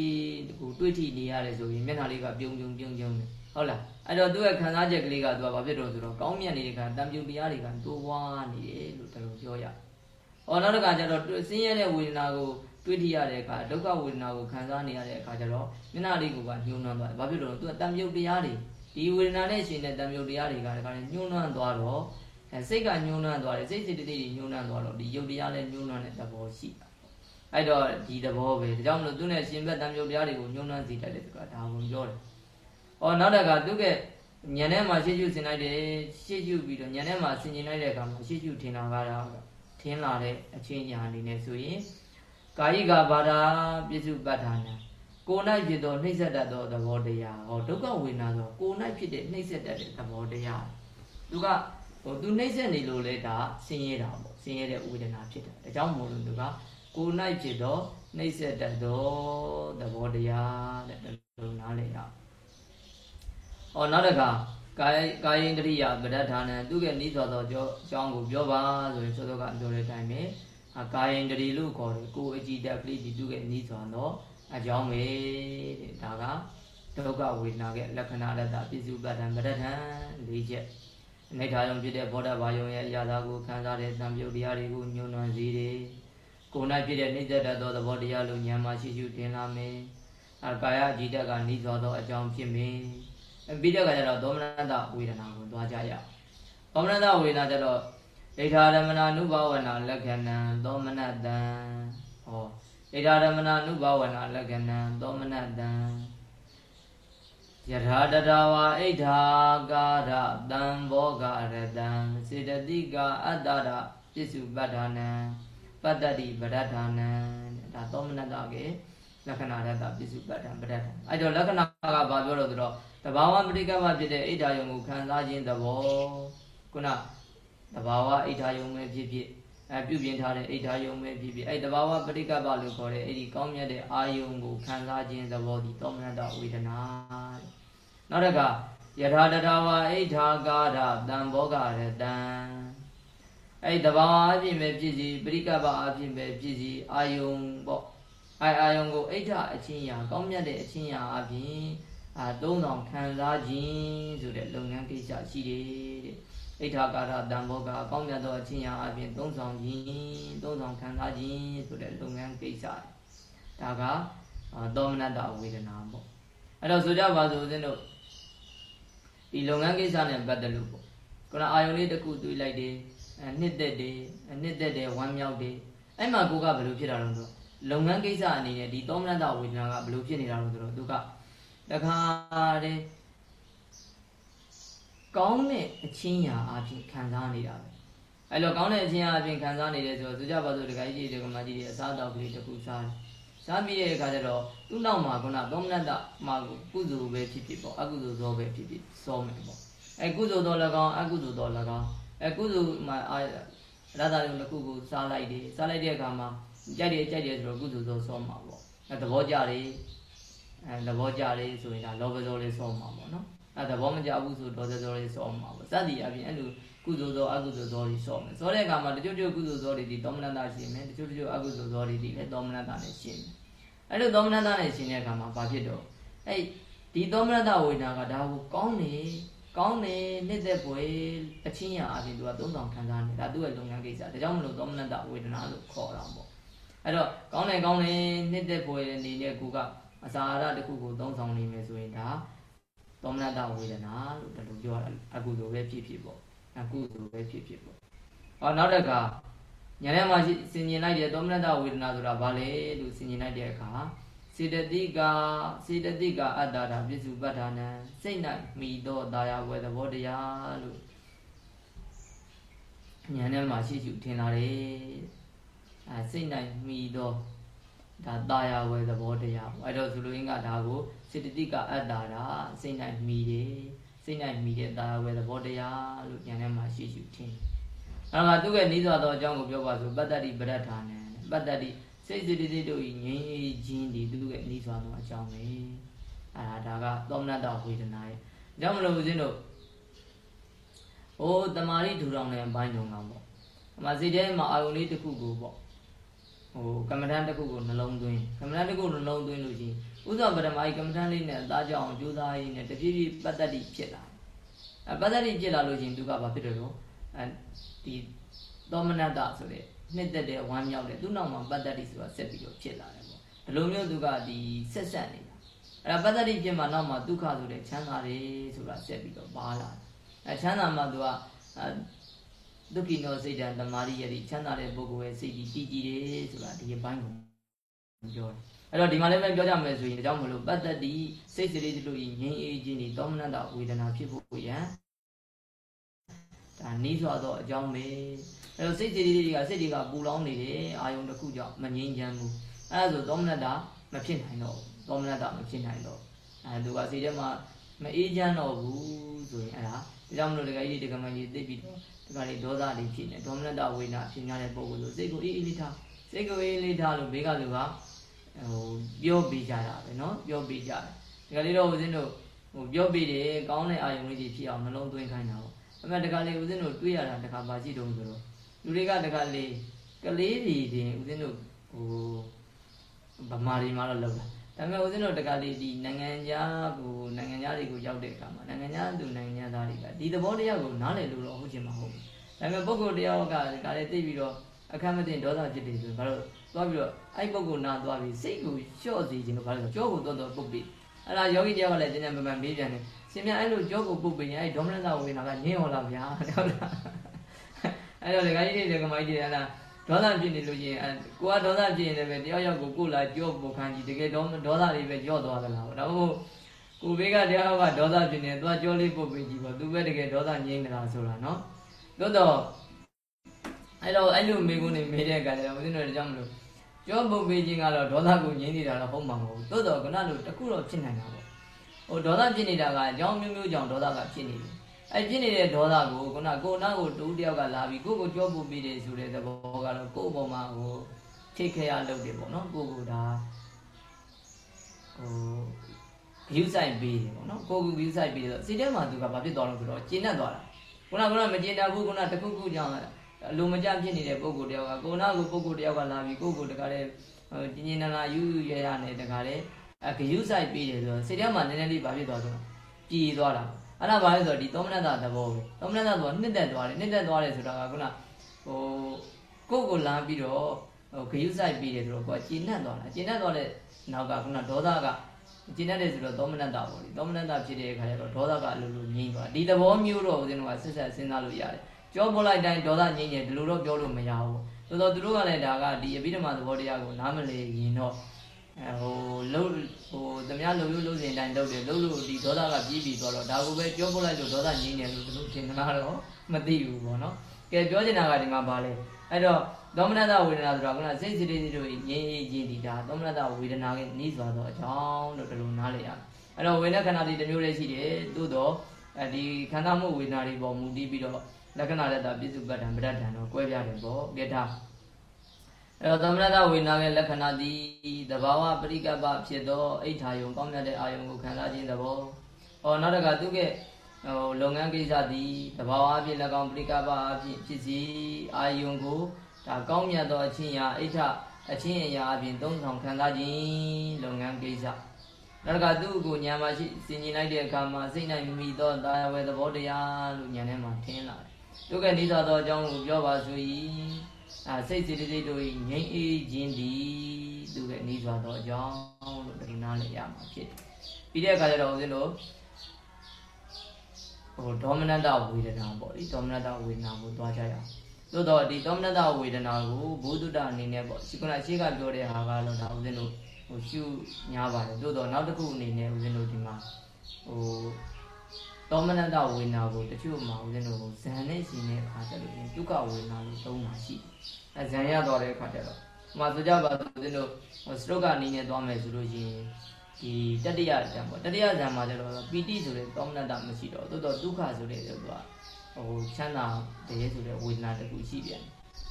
ကိုတွေ့ထိနေရတယ်ဆိုရင်မျက်နှာလေးကပြုံပြုံပြုံပြုံနေဟုတ်လားအဲ့တော့သူ့ရဲ့ခံစားချက်ကလေးကသူကဘာဖြစ်တော့ဆိုတော့ကောင်းမြတ်နေတဲ့ကတံပြုတ်တရားတွေကတိုးဝါနေတယ်လို့တလို့ပြောရ။အော်နောက်တစ်ခါကျတော့ဆင်းရဲတဲ့ဝေဒနာကိုတွေ့ထိရတဲ့အခါဒုက္ခဝေဒနာကိုခံစားနေရတဲ့အခါကျတော့မျက်နှာလေးကညှိုးနှွမ်းသွားတယ်။ဘာဖြစ်လို့လဲသူကတံပြုတ်တရားတွေဒီဝေဒနာနဲ့ရှင်တဲ့တံပြုတ်တရားတွေကတခါညှိုးနှွမ်းသွားတော့အဲစိတ်ကညှိုးနှွမ်းသွားတယ်စိတ်စိတ်တိတ်ညှိုးနှွမ်းသွားတော့ဒီယုတ်တရားလည်းညှိုးနှွမ်းတဲ့သဘောရှိတာ။ အဲ့တော့ဒီသဘောပဲဒါကြောင့်မလို့သူနဲ့ရှင်ဘက်တံပြုတ်တရားတွေကိုညှိုးနှွမ်းစေတတ်တယ်သူကဒါကိုပြောတယ်။အော်နောက်တခါသူကညံထဲမှာရှေ့ကျူဆင်လိုက်တယ်ရှေ့ကျူပြီးတော့ညံထဲမှာဆင်ကျင်လိုက်တဲ့အခါမှာရှေ့ကျူထင်လာကြတာထင်းလာတဲ့အချင်းညာအနေနဲ့ဆိုရင်ကာယိကဘာဒာပြစ္စုပ္ပတ္ထာနာကိုယ်၌ဖြစ်သောနှိမ့်ဆက်တတ်သောသဘောတရားဟောဒုက္ခဝေဒနာဆိုကိုယ်၌ဖြစ်တဲ့နှိမ့်ဆက်တတ်တဲ့သဘောတရားသူကဟိုသူနှိမ့်ဆက်နေလို့လေဒါဆင်းရဲတာပေါ့ဆင်းရဲတဲ့ဝေဒနာဖြစ်တာဒါကြောင့်မို့လို့သူက ကိုယ်၌ဖြစ်သောနှိမ့်ဆက်တတ်သောသဘောတရားတဲ့ဒီလိုနားလည်ရအောင်ဟောနောက်တစ်ခါကာယကာယိန္ဒရိယပဋ္ဌာနံသူကနိသောသောကြောအကြောင်းကိုပြောပါဆိုရင်သောသောကပြောတဲ့အတိုင်းပဲကာယိန္ဒရိလို့ခေါ်တယ်ကိုယ်အကြည်တက်ကလေးဒီသူကနိသောသောအကြောင်းပဲတဲ့ဒါကဒုက္ခဝေဒနာကလက္ခဏာရတ္တပိစုပတ္တံပဋ္ဌာန်၄ချက်အနိဋ္ဌာယုံဖြစ်တဲ့ဘောဓဘာယုံရဲ့အရာသာကိုခံစားတဲ့တံပြုတ်တရားတွေကိုညွှန်နှံစေတယ် ကိုယ်၌ဖြစ်တဲ့နှိစ္စတတ်သောသဘောတရားလို့ဉာဏ်မှရှိရှိတင်လာမယ်အကာယအကြည်တက်ကနိသောသောအကြောင်းဖြစ်မယ်ပြီးတဲ့အခါကျတော့ဒေါမနတဝေဒနာကိုသွားကြရအောင်ဒေါမနတဝေဒနာကျတော့ဒိဋ္ဌာရမဏနုဘဝနာလက္ခဏံဒေါမနတံဟောဒိဋ္ဌာရမဏနုဘဝနာလက္ခဏံဒေါမနတံယထာတတဝါအိဋ္ဌာကာရတံဘောဂရတံစေတတိကအတ္တရပစ္စုပ္ပတ္ဌာနံ ပတ္တတိပဋ္ဌာနံဒါသောမနတကေလက္ခဏာရတ္တပစ္စုပ္ပတ္ဌာပဋ္ဌာနအဲ့တော့လက္ခဏာကဘာပြောလို့ဆိုတော့တဘာဝပဋိကပ္ပဖြစ်တဲ့အိဋ္ဌာယုံကိုခံစားခြင်းသဘောခုနတဘာဝအိဋ္ဌာယုံပဲဖြစ်ဖြစ်အဲပြုပြင်ထားတဲ့အိဋ္ဌာယုံပဲဖြစ်ဖြစ်အဲတဘာဝပဋိကပ္ပလို့ခေါ်တဲ့အဲ့ဒီကောင်းမြတ်တဲ့အာယုံကိုခံစားခြင်းသဘောဒီသောမနတဝေဒနာနောက်တစ်ခါယထာတထာဝအိဋ္ဌာကာရတံဘောဂရတံ အဲ့တဘာဝအဖြစ်ပဲဖြစ်စီပရိကပ္ပအဖြစ်ပဲဖြစ်စီအာယုံပေါ့အဲအာယုံကိုအိဋ္ဌအချင်းရာကောင်းမြတ်တဲ့အချင်းရာအပြင်အာသုံးဆောင်ခံစားခြင်းဆိုတဲ့လုပ်ငန်းကိစ္စရှိတယ်တဲ့အိဋ္ဌာကာရတံဘောကအကောင်းမြတ်သောအချင်းရာအပြင်သုံးဆောင်ခြင်းသုံးဆောင်ခံစားခြင်းဆိုတဲ့လုပ်ငန်းကိစ္စဒါကသောမနတဝေဒနာပေါ့အဲ့တော့ဆိုကြပါစို့ဦးဇင်းတို့ဒီလုပ်ငန်းကိစ္စနဲ့ပတ်သက်လို့ပေါ့ခုနအာယုန်လေးတစ်ခုတွေးလိုက်တယ် နှစ်သက်တယ်နှစ်သက်တယ်ဝမ်းမြောက်တယ်အဲ့မှာကိုကဘယ်လိုဖြစ်တာလဲဆိုတော့လုပ်ငန်းကိစ္စအနေနဲ့ဒီသောမနတဝေဒနာကဘယ်လိုဖြစ်နေတာလဲဆိုတော့သူကတခါတည်းကောင်းတဲ့အချင်းရာအဖြစ်ခံစားနေတာပဲအဲ့လိုကောင်းတဲ့အချင်းရာအဖြစ်ခံစားနေတယ်ဆိုတော့သူကြပါစို့တခါကြီးဒီကမကြီးတွေအစားအသောက်ကလေးတစ်ခုစားတယ်စားပြီးတဲ့အခါကျတော့သူ့နောက်မှာခုနသောမနတမှာကုသိုလ်ပဲဖြစ်ဖြစ်ပေါ့အကုသိုလ်သောပဲဖြစ်ဖြစ်စောမယ်ပေါ့အဲကုသိုလ်သော၎င်းအကုသိုလ်သော၎င်း အဲကုသိုလ်မှာအာရတာတွေတစ်ခုကိုစားလိုက်တယ်စားလိုက်တဲ့အခါမှာကြိုက်တယ်ကြိုက်တယ်ဆိုတော့ကုသိုလ်သောစောမှာပေါ့အဲသဘောကြတယ်အဲသဘောကြတယ်ဆိုရင်ဒါလောဘဇောလေးစောမှာပေါ့နော်အဲသဘောမကြဘူးဆိုဒေါသဇောလေးစောမှာပေါ့စသည်အပြင်အဲ့လိုကုသိုလ်သောအကုသိုလ်သောတွေစောမယ်စောတဲ့အခါမှာတချို့တချို့ကုသိုလ်သောတွေဒီသောမနတရှိမယ်တချို့တချို့အကုသိုလ်သောတွေဒီလည်းသောမနတနဲ့ရှိမယ်အဲ့လိုသောမနတနဲ့ရှင်တဲ့အခါမှာဘာဖြစ်တော့အဲ့ဒီသောမနတဝိညာကဒါကိုကောင်းနေ ကောင်းနေနှစ်သက်ပွေအချင်းရအပြင်သူကသုံးဆောင်ခံစားနေဒါသူ့ရဲ့လုပ်ငန်းကိစ္စဒါကြောင့်မလို့သောမနတဝေဒနာလို့ခေါ်တာပေါ့အဲ့တော့ကောင်းနေကောင်းနေနှစ်သက်ပွေနေတဲ့ကူကအစာရတစ်ခုကိုသုံးဆောင်နေမယ်ဆိုရင်ဒါသောမနတဝေဒနာလို့တလူပြောတာအကုသိုလ်ပဲဖြစ်ဖြစ်ပေါ့အကုသိုလ်ပဲဖြစ်ဖြစ်ပေါ့ဟောနောက်တစ်ခါညာထဲမှာဆင်ញင်လိုက်တဲ့သောမနတဝေဒနာဆိုတာဘာလဲလို့ဆင်ញင်လိုက်တဲ့အခါ စေတသိကစေတသိကအတ္တတာပစ္စုပ္ပတ္ဌာနံစိတ်၌မိသောတာယာဝေသဘောတရားလို့ညာထဲမှာရှိရှိထင်လာတယ်အဲစိတ်၌မိသောဒါတာယာဝေသဘောတရားအဲ့တော့ဇူလိုရင်းကဒါကိုစေတသိကအတ္တတာစိတ်၌မိတယ်စိတ်၌မိတဲ့တာယာဝေသဘောတရားလို့ညာထဲမှာရှိရှိထင်အဲ့မှာသူကနီးစွာသောအကြောင်းကိုပြောပါဆိုပတ္တတိပရဋ္ဌာနံပတ္တတိ စိတ်စိတ်တိတို့ဤငြိမ်းခြင်းဒီသူရဲ့နီးစွာသောအကြောင်းပဲအဲ့ဒါဒါကသောမနတဝေဒနာရဲ့အကြောင်းမလို့ဦးဇင်းတို့ဟိုတမာရီထူထောင်တဲ့အပိုင်းတုန်းကပေါ့အမစိတ်ထဲမှာအာယုန်လေးတစ်ခုကိုပေါ့ဟဟိုကမ္မဋ္ဌာန်းတစ်ခုကိုနှလုံးသွင်းကမ္မဋ္ဌာန်းတစ်ခုနှလုံးသွင်းလို့ရှိရင်ဥစ္စာပရမကြီးကမ္မဋ္ဌာန်းလေးနဲ့အသားကြောင်ကြိုးစားရင်းနဲ့တဖြည်းဖြည်းပတ္တတိဖြစ်လာအဲပတ္တတိဖြစ်လာလို့ရှိရင်သူကဘာဖြစ်တယ်လို့အဲဒီသောမနတဆိုတဲ့ နှစ်သက်တဲ့ဝမ်းမြောက်တဲ့သူ့နောက်မှာပတ္တတိဆိုတာဆက်ပြီးတော့ဖြစ်လာတယ်ပေါ့ဒီလိုမျိုးသူကဒီဆက်ဆက်နေတာအဲ့ဒါပတ္တတိဖြစ်မှနောက်မှာဒုက္ခဆိုတဲ့ချမ်းသာတယ်ဆိုတာဆက်ပြီးတော့ပါလာတယ်အဲချမ်းသာမှသူကဒုက္ခိနောစိတ်တံတမာရိယတိချမ်းသာတဲ့ပုဂ္ဂိုလ်ရဲ့စိတ်ကြီးတည်ကြည်တယ်ဆိုတာဒီဘိုင်းကိုပြောတယ်အဲ့တော့ဒီမှာလည်းပဲပြောကြမယ်ဆိုရင်ဒါကြောင့်မလို့ပတ္တတိစိတ်စိရိတို့ဤငြိမ်းအေးခြင်းဒီတောမနတဝေဒနာဖြစ်ဖို့ရန်ဒါနီးစွာသောအကြောင်းပဲ အဲ့တော့စိတ်စိရိတွေကစိတ်တွေကပူလောင်နေတယ်အာယုံတစ်ခုကြောင့်မငြိမ်းချမ်းဘူးအဲ့ဒါဆိုတောမနတမဖြစ်နိုင်တော့တောမနတမဖြစ်နိုင်တော့အဲသူကစိတ်ထဲမှာမအေးချမ်းတော့ဘူးဆိုရင်အဲ့ဒါဒါကြောင့်မလို့ဒကာကြီးဒကာမကြီးသိပြီးတော့ဒကာလေးဒေါသလေးဖြစ်နေဒေါမနတဝေဒနာဖြစ်များတဲ့ပုံကိုဆိုစိတ်ကိုအေးအေးလေးထားစိတ်ကိုအေးအေးလေးထားလို့ဘေးကလူကဟိုပြောပေးကြတာပဲเนาะပြောပေးကြတယ်ဒီကလေးတော့ဦးဇင်းတို့ဟိုပြောပေးတယ်ကောင်းတဲ့အာယုံလေးကြီးဖြစ်အောင်နှလုံးသွင်းခိုင်းတာပေါ့အမှန်တကလေးဦးဇင်းတို့တွေးရတာတခါပါကြည့်တော့ဆိုတော့ လူတွေကတခါလေးကလေးတွေတင်ဦးဇင်းတို့ဟိုဗမာတွေမှာတော့လောက်တာဒါပေမဲ့ဦးဇင်းတို့တခါလေးဒီနိုင်ငံခြားဟိုနိုင်ငံခြားတွေကိုရောက်တဲ့အခါမှာနိုင်ငံခြားသူနိုင်ငံသားတွေကဒီသဘောတရားကိုနားလည်လို့တော့ဟုတ်ချင်မှာဟုတ်ဘူးဒါပေမဲ့ပုဂ္ဂိုလ်တယောက်ကဒါလည်းသိပြီးတော့အခက်မတင်ဒေါသဖြစ်တယ်ဆိုရင်ဘာလို့သွားပြီးတော့အဲ့ပုဂ္ဂိုလ်နာသွားပြီးစိတ်ကိုလျှော့စေခြင်းလို့ဘာလို့ကြောကိုတော့တော့ပုတ်ပြီးအဲ့ဒါယောဂီတယောက်ကလည်းကျန်ကျန်ပန်ပန်မေးပြန်တယ်ရှင်မြအဲ့လိုကြောကိုပုတ်ပြီးရင်အဲ့ဒေါမနတဝေနာကညင်းဟောလာဗျာဟုတ်လား အဲ့တော့ဒကာကြီးတွေဒကာမကြီးတွေအဲ့ဒါဒေါသဖြစ်နေလို့ရှိရင်ကိုကဒေါသဖြစ်ရင်လည်းတယောက်ယောက်ကိုကိုလာကြောပုတ်ခံကြည့်တကယ်ဒေါဒေါသတွေပဲကြော့သွားသလားဒါဟုတ်ကိုဘေးကတရားကဒေါသဖြစ်နေသွားကြောလေးပုတ်ပြီးကြည့်ပေါ့သူပဲတကယ်ဒေါသငြိမ်းနေတာဆိုတာနော်သို့တော့အဲ့တော့အဲ့လိုမိကုန်းနေမေးတဲ့အခါကျတော့ဦးဇင်းတို့ကြောင့်မလို့ကြောပုတ်ပေးခြင်းကတော့ဒေါသကိုငြိမ်းနေတာတော့ဟုတ်မှာမဟုတ်ဘူးသို့တော့ခုနလိုတခုတော့ဖြစ်နိုင်တာပေါ့ဟိုဒေါသဖြစ်နေတာကအကြောင်းမျိုးမျိုးကြောင့်ဒေါသကဖြစ်နေတယ် အဲ့ဖြစ်နေတဲ့ဒေါသကိုခုနကိုနာကိုတူတယောက်ကလာပြီးကိုကိုကြောပုတ်ပေးတယ်ဆိုတဲ့သဘောကတော့ကိုယ့်ဘောမှာဟိုထိတ်ခဲရလုပ်တယ်ပေါ့နော်ကိုကိုဒါဟို view site ပေးတယ်ပေါ့နော်ကိုကူ view site ပေးတယ်ဆိုစိတ်ထဲမှာသူကဘာဖြစ်သွားလို့ဆိုတော့ကျဉ်တ်သွားတာခုနကခုနမကျဉ်တ်ဘူးခုနတခုခုကြောင့်အလိုမကျဖြစ်နေတဲ့ပုံကိုယ်တယောက်ကကိုနာကိုပုံကိုယ်တယောက်ကလာပြီးကိုကိုတကားတဲ့ကျဉ်ကျဉ်နာနာယူယူရရနဲ့တကားတဲ့အဂယုဆိုင်ပေးတယ်ဆိုတော့စိတ်ထဲမှာနည်းနည်းလေးဘာဖြစ်သွားဆိုတော့ပြည်သွားတာ အဲ့ဒါဘာလဲဆိုတော့ဒီသောမနတသဘောပဲသောမနတဆိုတာနှစ်သက်သွားတယ်နှစ်သက်သွားတယ်ဆိုတာကခုနဟိုကိုကိုလာပြီးတော့ဟိုဂယုဆိုင်ပေးတယ်ဆိုတော့ကိုကကျဉ်တ်သွားတာကျဉ်တ်သွားတဲ့နောက်ကခုနဒေါသကကျင့်တတ်တယ်ဆိုတော့သောမနတပေါ့လေသောမနတဖြစ်တဲ့အခါကျတော့ဒေါသကအလိုလိုငြိမ်းသွားဒီသဘောမျိုးတော့ဦးဇင်းတို့ကဆက်ဆက်စဉ်းစားလို့ရတယ်ပြောပေါ်လိုက်တိုင်းဒေါသငြိမ်းငြိမ်းဒီလိုတော့ပြောလို့မရဘူးဆိုတော့သူတို့ကလည်းဒါကဒီအဘိဓမ္မာသဘောတရားကိုနားမလည်ရင်တော့အဲ ဟိုလှုပ်ဟိုသမ ्या လှုပ်လို့လှုပ်စဉ်တိုင်းလှုပ်တယ်လှုပ်လို့ဒီဒေါသကပြေးပြီးသွားတော့ဒါကိုပဲပြောပေါ်လိုက်လို့ဒေါသငြိမ်းငြိမ်းလို့သူတို့ထင်တာတော့မသိဘူးပေါ့နော်ကဲပြောချင်တာကဒီမှာပါလေအဲ့တော့သောမနတဝေဒနာဆိုတာကစိတ်စိတ္တိတို့ငြိမ်းအေးခြင်းဒီဒါသောမနတဝေဒနာကနီးစွာသောအကြောင်းလို့ဒီလိုနားလည်ရအဲ့တော့ဝေဒနာခန္ဓာဒီတစ်မျိုးလေးရှိတယ်သို့တော့အဲဒီခန္ဓာမှုဝေဒနာတွေပေါ်မူတည်ပြီးတော့လက္ခဏာတတပြစ္စုပ္ပတ္တံပဋ္ဌာန်တော့ကွဲပြားတယ်ပေါ့ကဲဒါ အဲ့တော့သမဏတဝေနာရဲ့လက္ခဏာသည်သဘာဝပရိကပ္ပဖြစ်သောအိဋ္ဌာယုံကောင်းမြတ်တဲ့အာယုံကိုခံစားခြင်းသဘော။ဟောနောက်တကသူကဟိုလုပ်ငန်းကိစ္စသည်သဘာဝအဖြစ်၎င်းပရိကပ္ပအဖြစ်ဖြစ်စီအာယုံကိုဒါကောင်းမြတ်သောအချင်းရာအိဋ္ဌအချင်းအရာအပြင်သုံးဆောင်ခံစားခြင်းလုပ်ငန်းကိစ္စနောက်ကသူ့ကိုညာမရှိစင်ကျင်လိုက်တဲ့အခါမှာစိတ်နိုင်မိသောတာဝေသဘောတရားလို့ညာထဲမှာထင်လာတယ်။သူကနိသောသောအကြောင်းကိုပြောပါဆို၏ အာစိတ်စိတ်စိတ်တို့ငြိမ့်အေးခြင်းသည်သူကနိသောသောအကြောင်းလို့ဒီနားလည်းရမှာဖြစ်တယ်။ပြီးတဲ့အခါကျတော့ဦးဇင်းတို့ဟိုဒေါမနတဝေဒနာပေါ့လေဒေါမနတဝေဒနာကိုသွားကြရအောင်သို့တော့ဒီသောမနတဝေဒနာကိုဘုဒ္ဓတအနေနဲ့ပေါ့ရှိကနာရှိကပြောတဲ့ဟာကတော့ဒါဦးဇင်းတို့ဟိုရှုညားပါတယ်သို့တော့နောက်တစ်ခုအနေနဲ့ဦးဇင်းတို့ဒီမှာဟို သောမနတဝေဒနာကိုတချို့မှာဦးဇင်းတို့ဇန်နဲ့ရှင်တဲ့အခါကျလို့ဒုက္ခဝေဒနာလို့သုံးတာရှိတယ်အဲဇန်ရသွားတဲ့အခါကျတော့ဟိုမှာဆိုကြပါစို့ဦးဇင်းတို့ဟိုစတုကအနေနဲ့သွားမယ်ဆိုလို့ရှိရင်ဒီတတိယဇံပေါ့တတိယဇံမှာကျတော့ပီတိဆိုတဲ့သောမနတမရှိတော့သို့တော့ဒုက္ခဆိုတဲ့သူကဟိုချမ်းသာတယ်ဆိုတဲ့ဝေဒနာတစ်ခုရှိပြန်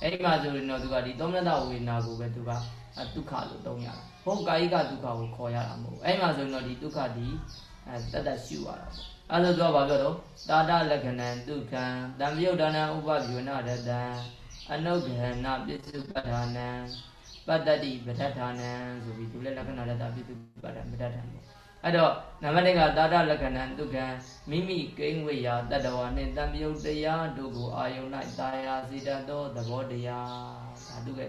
အဲ့ဒီမှာဆိုရင်တော့သူကဒီသောမနတဝေဒနာကိုပဲသူကဒုက္ခလို့သုံးရတာဟုတ်ကာယကဒုက္ခကိုခေါ်ရတာမဟုတ်အဲ့မှာဆိုရင်တော့ဒီဒုက္ခဒီအဲတတ်တတ်ရှုရတာပေါ့ အဲ့လိုတော့ဘာပြောတော့တာတလက္ခဏံဒုက္ခံတံမြုဒ္ဒနာဥပဗျုဏရတံအနုဂဟဏပစ္စုပ္ပဒါနံပတ္တတိပဋ္ဌာနံဆိုပြီးသူလည်းလက္ခဏာရတပြည့်စုံပတ္တပဋ္ဌာနံပေါ့အဲ့တော့နံပါတ်1ကသာတလက္ခဏံဒုက္ခံမိမိကိန်းဝေယတတ္တဝါနှင့်တံပြုတ်တရားတို့ကိုအာယုန်၌တာယာစီတတ်သောသဘောတရားဒါသူက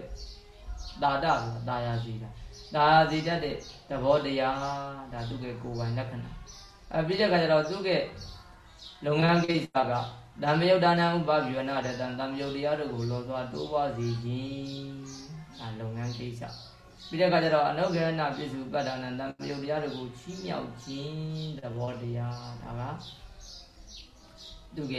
သာတဆိုတာတာယာစီတာတာယာစီတတ်တဲ့သဘောတရားဒါသူကကိုယ်ပိုင်လက္ခဏာ အပြီးတဲ့အခါကျတော့သူကလုပ်ငန်းကိစ္စကဓမ္မယုတ်ဒါနဥပဗျဝနာတတံဓမ္မယုတ်တရားတို့ကိုလောစွာတိုးပွားစေခြင်းအဲလုပ်ငန်းကိစ္စပြီးတဲ့အခါကျတော့အနုဂရဏပြစ္စုပ္ပတ္တနာဓမ္မယုတ်တရားတို့ကိုချီးမြှောက်ခြင်းသဘောတရားဒါကသူက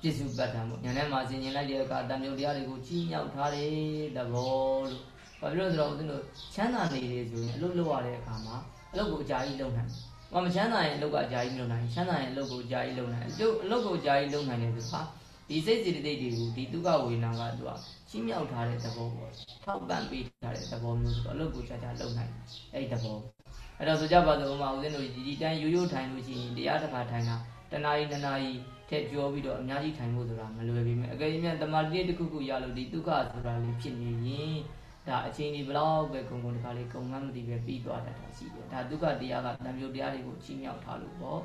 ပြစ္စုပ္ပတ္တံပေါ့ညာထဲမှာဆင်ញင်လိုက်တဲ့အခါဓမ္မယုတ်တရားတွေကိုချီးမြှောက်ထားတယ်သဘောလို့ဘာဖြစ်လို့ဆိုတော့ဦးဇင်းတို့ချမ်းသာနေတယ်ဆိုရင်အလုပ်လုပ်ရတဲ့အခါမှာအလုပ်ကိုအကြာကြီးလုပ်နိုင်တယ်။ ဘာမချမ်းသာရင်အလုပ်ကအကြာကြီးမလုပ်နိုင်ဘူး။ချမ်းသာရင်အလုပ်ကိုအကြာကြီးလုပ်နိုင်တယ်။အလုပ်ကိုအကြာကြီးလုပ်နိုင်တယ်ဆိုတာဒီစိတ်စိတ်တိတ်တွေကိုဒီဒုက္ခဝေဒနာကသူကချီးမြှောက်ထားတဲ့သဘောပေါ့။ထောက်ပံ့ပေးထားတဲ့သဘောမျိုးဆိုတော့အလုပ်ကိုကြာကြာလုပ်နိုင်တယ်။အဲ့ဒီသဘော။အဲ့တော့ဆိုကြပါစို့ဥမာဦးဇင်းတို့ဒီဒီတိုင်းရိုးရိုးထိုင်လို့ရှိရင်တရားတစ်ခါထိုင်တာတနာရီနှစ်နာရီထက်ကျော်ပြီးတော့အများကြီးထိုင်ဖို့ဆိုတာမလွယ်ပေမဲ့အကယ်၍တမာတိတစ်ခုခုရလို့ဒီဒုက္ခဆိုတာလေးဖြစ်နေရင် ဒါအချိန်ဒီဘလောက်ပဲကုံကုံတခါလေးကုံမှန်းမသိပဲပြီးသွားတတ်တာရှိတယ်ဒါဒုက္ခတရားကတံပြုတ်တရားတွေကိုချီးမြှောက်ထားလို့ပေါ့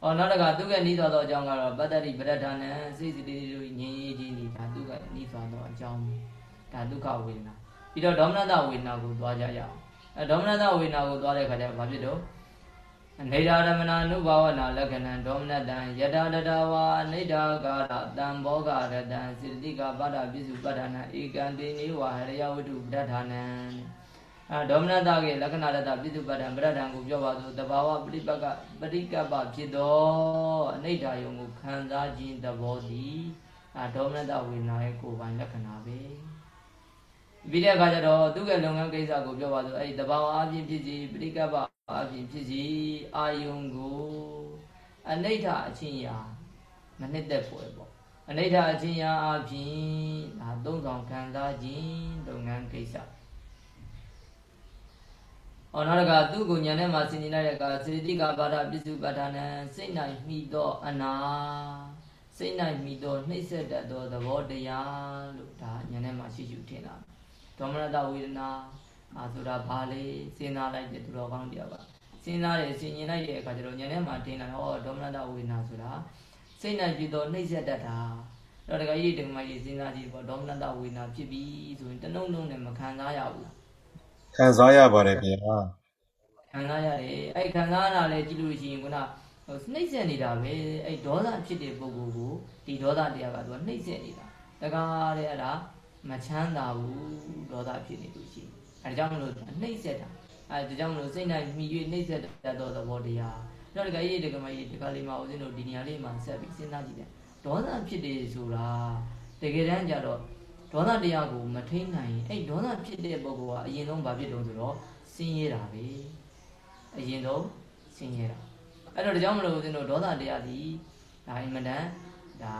ဟောနောက်တကဒုက္ခနီးသွားသောအကြောင်းကတော့ပတ္တတိပဋ္ဌာနံစိတ်စိတ္တိတို့ငြိမ်းရည်ခြင်းဒီဒါဒုက္ခနီးသွားသောအကြောင်းဒါဒုက္ခဝေဒနာပြီးတော့ဒေါမနတဝေဒနာကိုသွားကြရအောင်အဲဒေါမနတဝေဒနာကိုသွားတဲ့ခါကျတော့ဘာဖြစ်တော့ နေဒာရမဏနုဘာဝနာလက္ခဏံဒေါမနတံယတာတတဝါနေဒာကာရတံဘောဂရတံစေတိကပါဒပိစုပဋ္ဌာနံဧကံတေနိဝဟရယဝတ္ထုပဋ္ဌာနံအဲဒေါမနတကေလက္ခဏာရတပိစုပဋ္ဌာန်ပဋ္ဌာန်ကိုပြောပါဆိုတဘာဝပရိပကပရိကပ္ပဖြစ်သောအနိဒာယုံကိုခံစားခြင်းသဘောသည်အဲဒေါမနတဝေနာရဲ့ကိုယ်ပိုင်လက္ခဏာပဲ ပြီးတဲ့အခါကျတော့သူကလုပ်ငန်းကိစ္စကိုပြောပါဆိုအဲ့ဒီတဘာဝအပြင်ဖြစ်စီပရိကပ္ပအပြင်ဖြစ်စီအာယုံကိုအနိဋ္ဌအချင်းရာမနှစ်သက်ဖွယ်ပေါ့အနိဋ္ဌအချင်းရာအပြင်ဒါသုံးဆောင်ခံစားခြင်းလုပ်ငန်းကိစ္စ။အော်နောက်တကသူ့ကိုညာထဲမှာဆင်ញင်လိုက်တဲ့အခါစေတိကဘာဒပစ္စုပ္ပဒါနံစိတ်၌မိသောအနာစိတ်၌မိသောနှိမ့်ဆက်တတ်သောသဘောတရားလို့ဒါညာထဲမှာရှိရှိထင်တာ။ ဒေါမနတဝေဒနာအာဆိုတာဘာလဲစဉ်းစားလိုက်တဲ့သူတော်ကောင်းတရားပါစဉ်းစားတယ်ဆင်ញင်လိုက်တဲ့အခါကျတော့ညာထဲမှာတင်လာဟောဒေါမနတဝေဒနာဆိုတာစိတ်၌ဖြစ်သောနှိမ့်ဆက်တတ်တာတော့တကယ်ကြီးတကယ်ကြီးစဉ်းစားကြည့်ပေါ့ဒေါမနတဝေဒနာဖြစ်ပြီဆိုရင်တနှုံနှုံနဲ့မခံစားရဘူးခံစားရပါတယ်ဗျာခံစားရတယ်အဲ့ခံစားရတာလည်းကြည့်လို့ရှိရင်ခုနဟိုနှိမ့်ဆက်နေတာပဲအဲ့ဒေါသဖြစ်တဲ့ပုဂ္ဂိုလ်ကိုဒီဒေါသတရားကသူကနှိမ့်ဆက်နေတာတကားတဲ့အဲ့ဒါ မချမ်းသာဘူးဒေါသဖြစ်နေလို့ရှိရင်အဲဒါကြောင့်မလို့နှိမ့်ဆက်တာအဲဒါကြောင့်မလို့စိတ်၌မြည်၍နှိမ့်ဆက်တတ်သောသဘောတရားတော့ဒီကအေးဒီကမကြီးဒီကလေးမှာဦးဇင်းတို့ဒီနေရာလေးမှာဆက်ပြီးစဉ်းစားကြည့်တယ်ဒေါသဖြစ်တယ်ဆိုတာတကယ်တမ်းကျတော့ဒေါသတရားကိုမထိန်နိုင်ရင်အဲ့ဒေါသဖြစ်တဲ့ပုဂ္ဂိုလ်ကအရင်ဆုံးဘာဖြစ်တုံးဆိုတော့ဆင်းရဲတာပဲအရင်ဆုံးဆင်းရဲတာအဲ့တော့ဒါကြောင့်မလို့ဦးဇင်းတို့ဒေါသတရားဒီဒါအင်မတန်ဒါ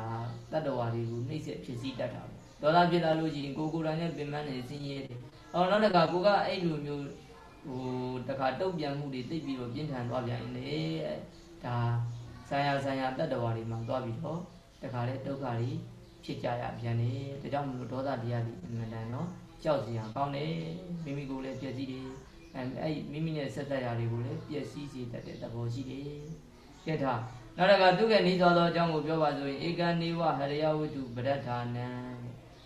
တတ္တဝါတွေကိုနှိမ့်ဆက်ဖြစ်စည်းတတ်တာပဲ ဒေါသဖြစ်လာလို့ရှိရင်ကိုယ်ကိုယ်တိုင်နဲ့ပင်ပန်းနေဆင်းရဲတယ်။အော်နောက်တစ်ခါကိုကအဲ့လိုမျိုးဟိုတခါတုတ်ပြန်မှုတွေတိတ်ပြီးတော့ပြင်းထန်သွားပြန်ရင်လေဒါဆံရဆံရတတ္တဝါတွေမှာသွားပြီးတော့တခါလေဒုက္ခတွေဖြစ်ကြရပြန်တယ်။ဒါကြောင့်မလို့ဒေါသတရားတွေအမှန်တန်တော့ကြောက်စရာကောင်းတယ်မိမိကိုယ်လည်းပြည့်စည်တယ်။အဲအဲ့မိမိနဲ့ဆက်သက်ရာတွေကိုလည်းပြည့်စည်စေတတ်တဲ့သဘောရှိတယ်။ကဲဒါနောက်တစ်ခါသူကနီးသွားသောအကြောင်းကိုပြောပါဆိုရင်ဧကနိဝဟရယဝတ္ထုပဋ္ဌာနံ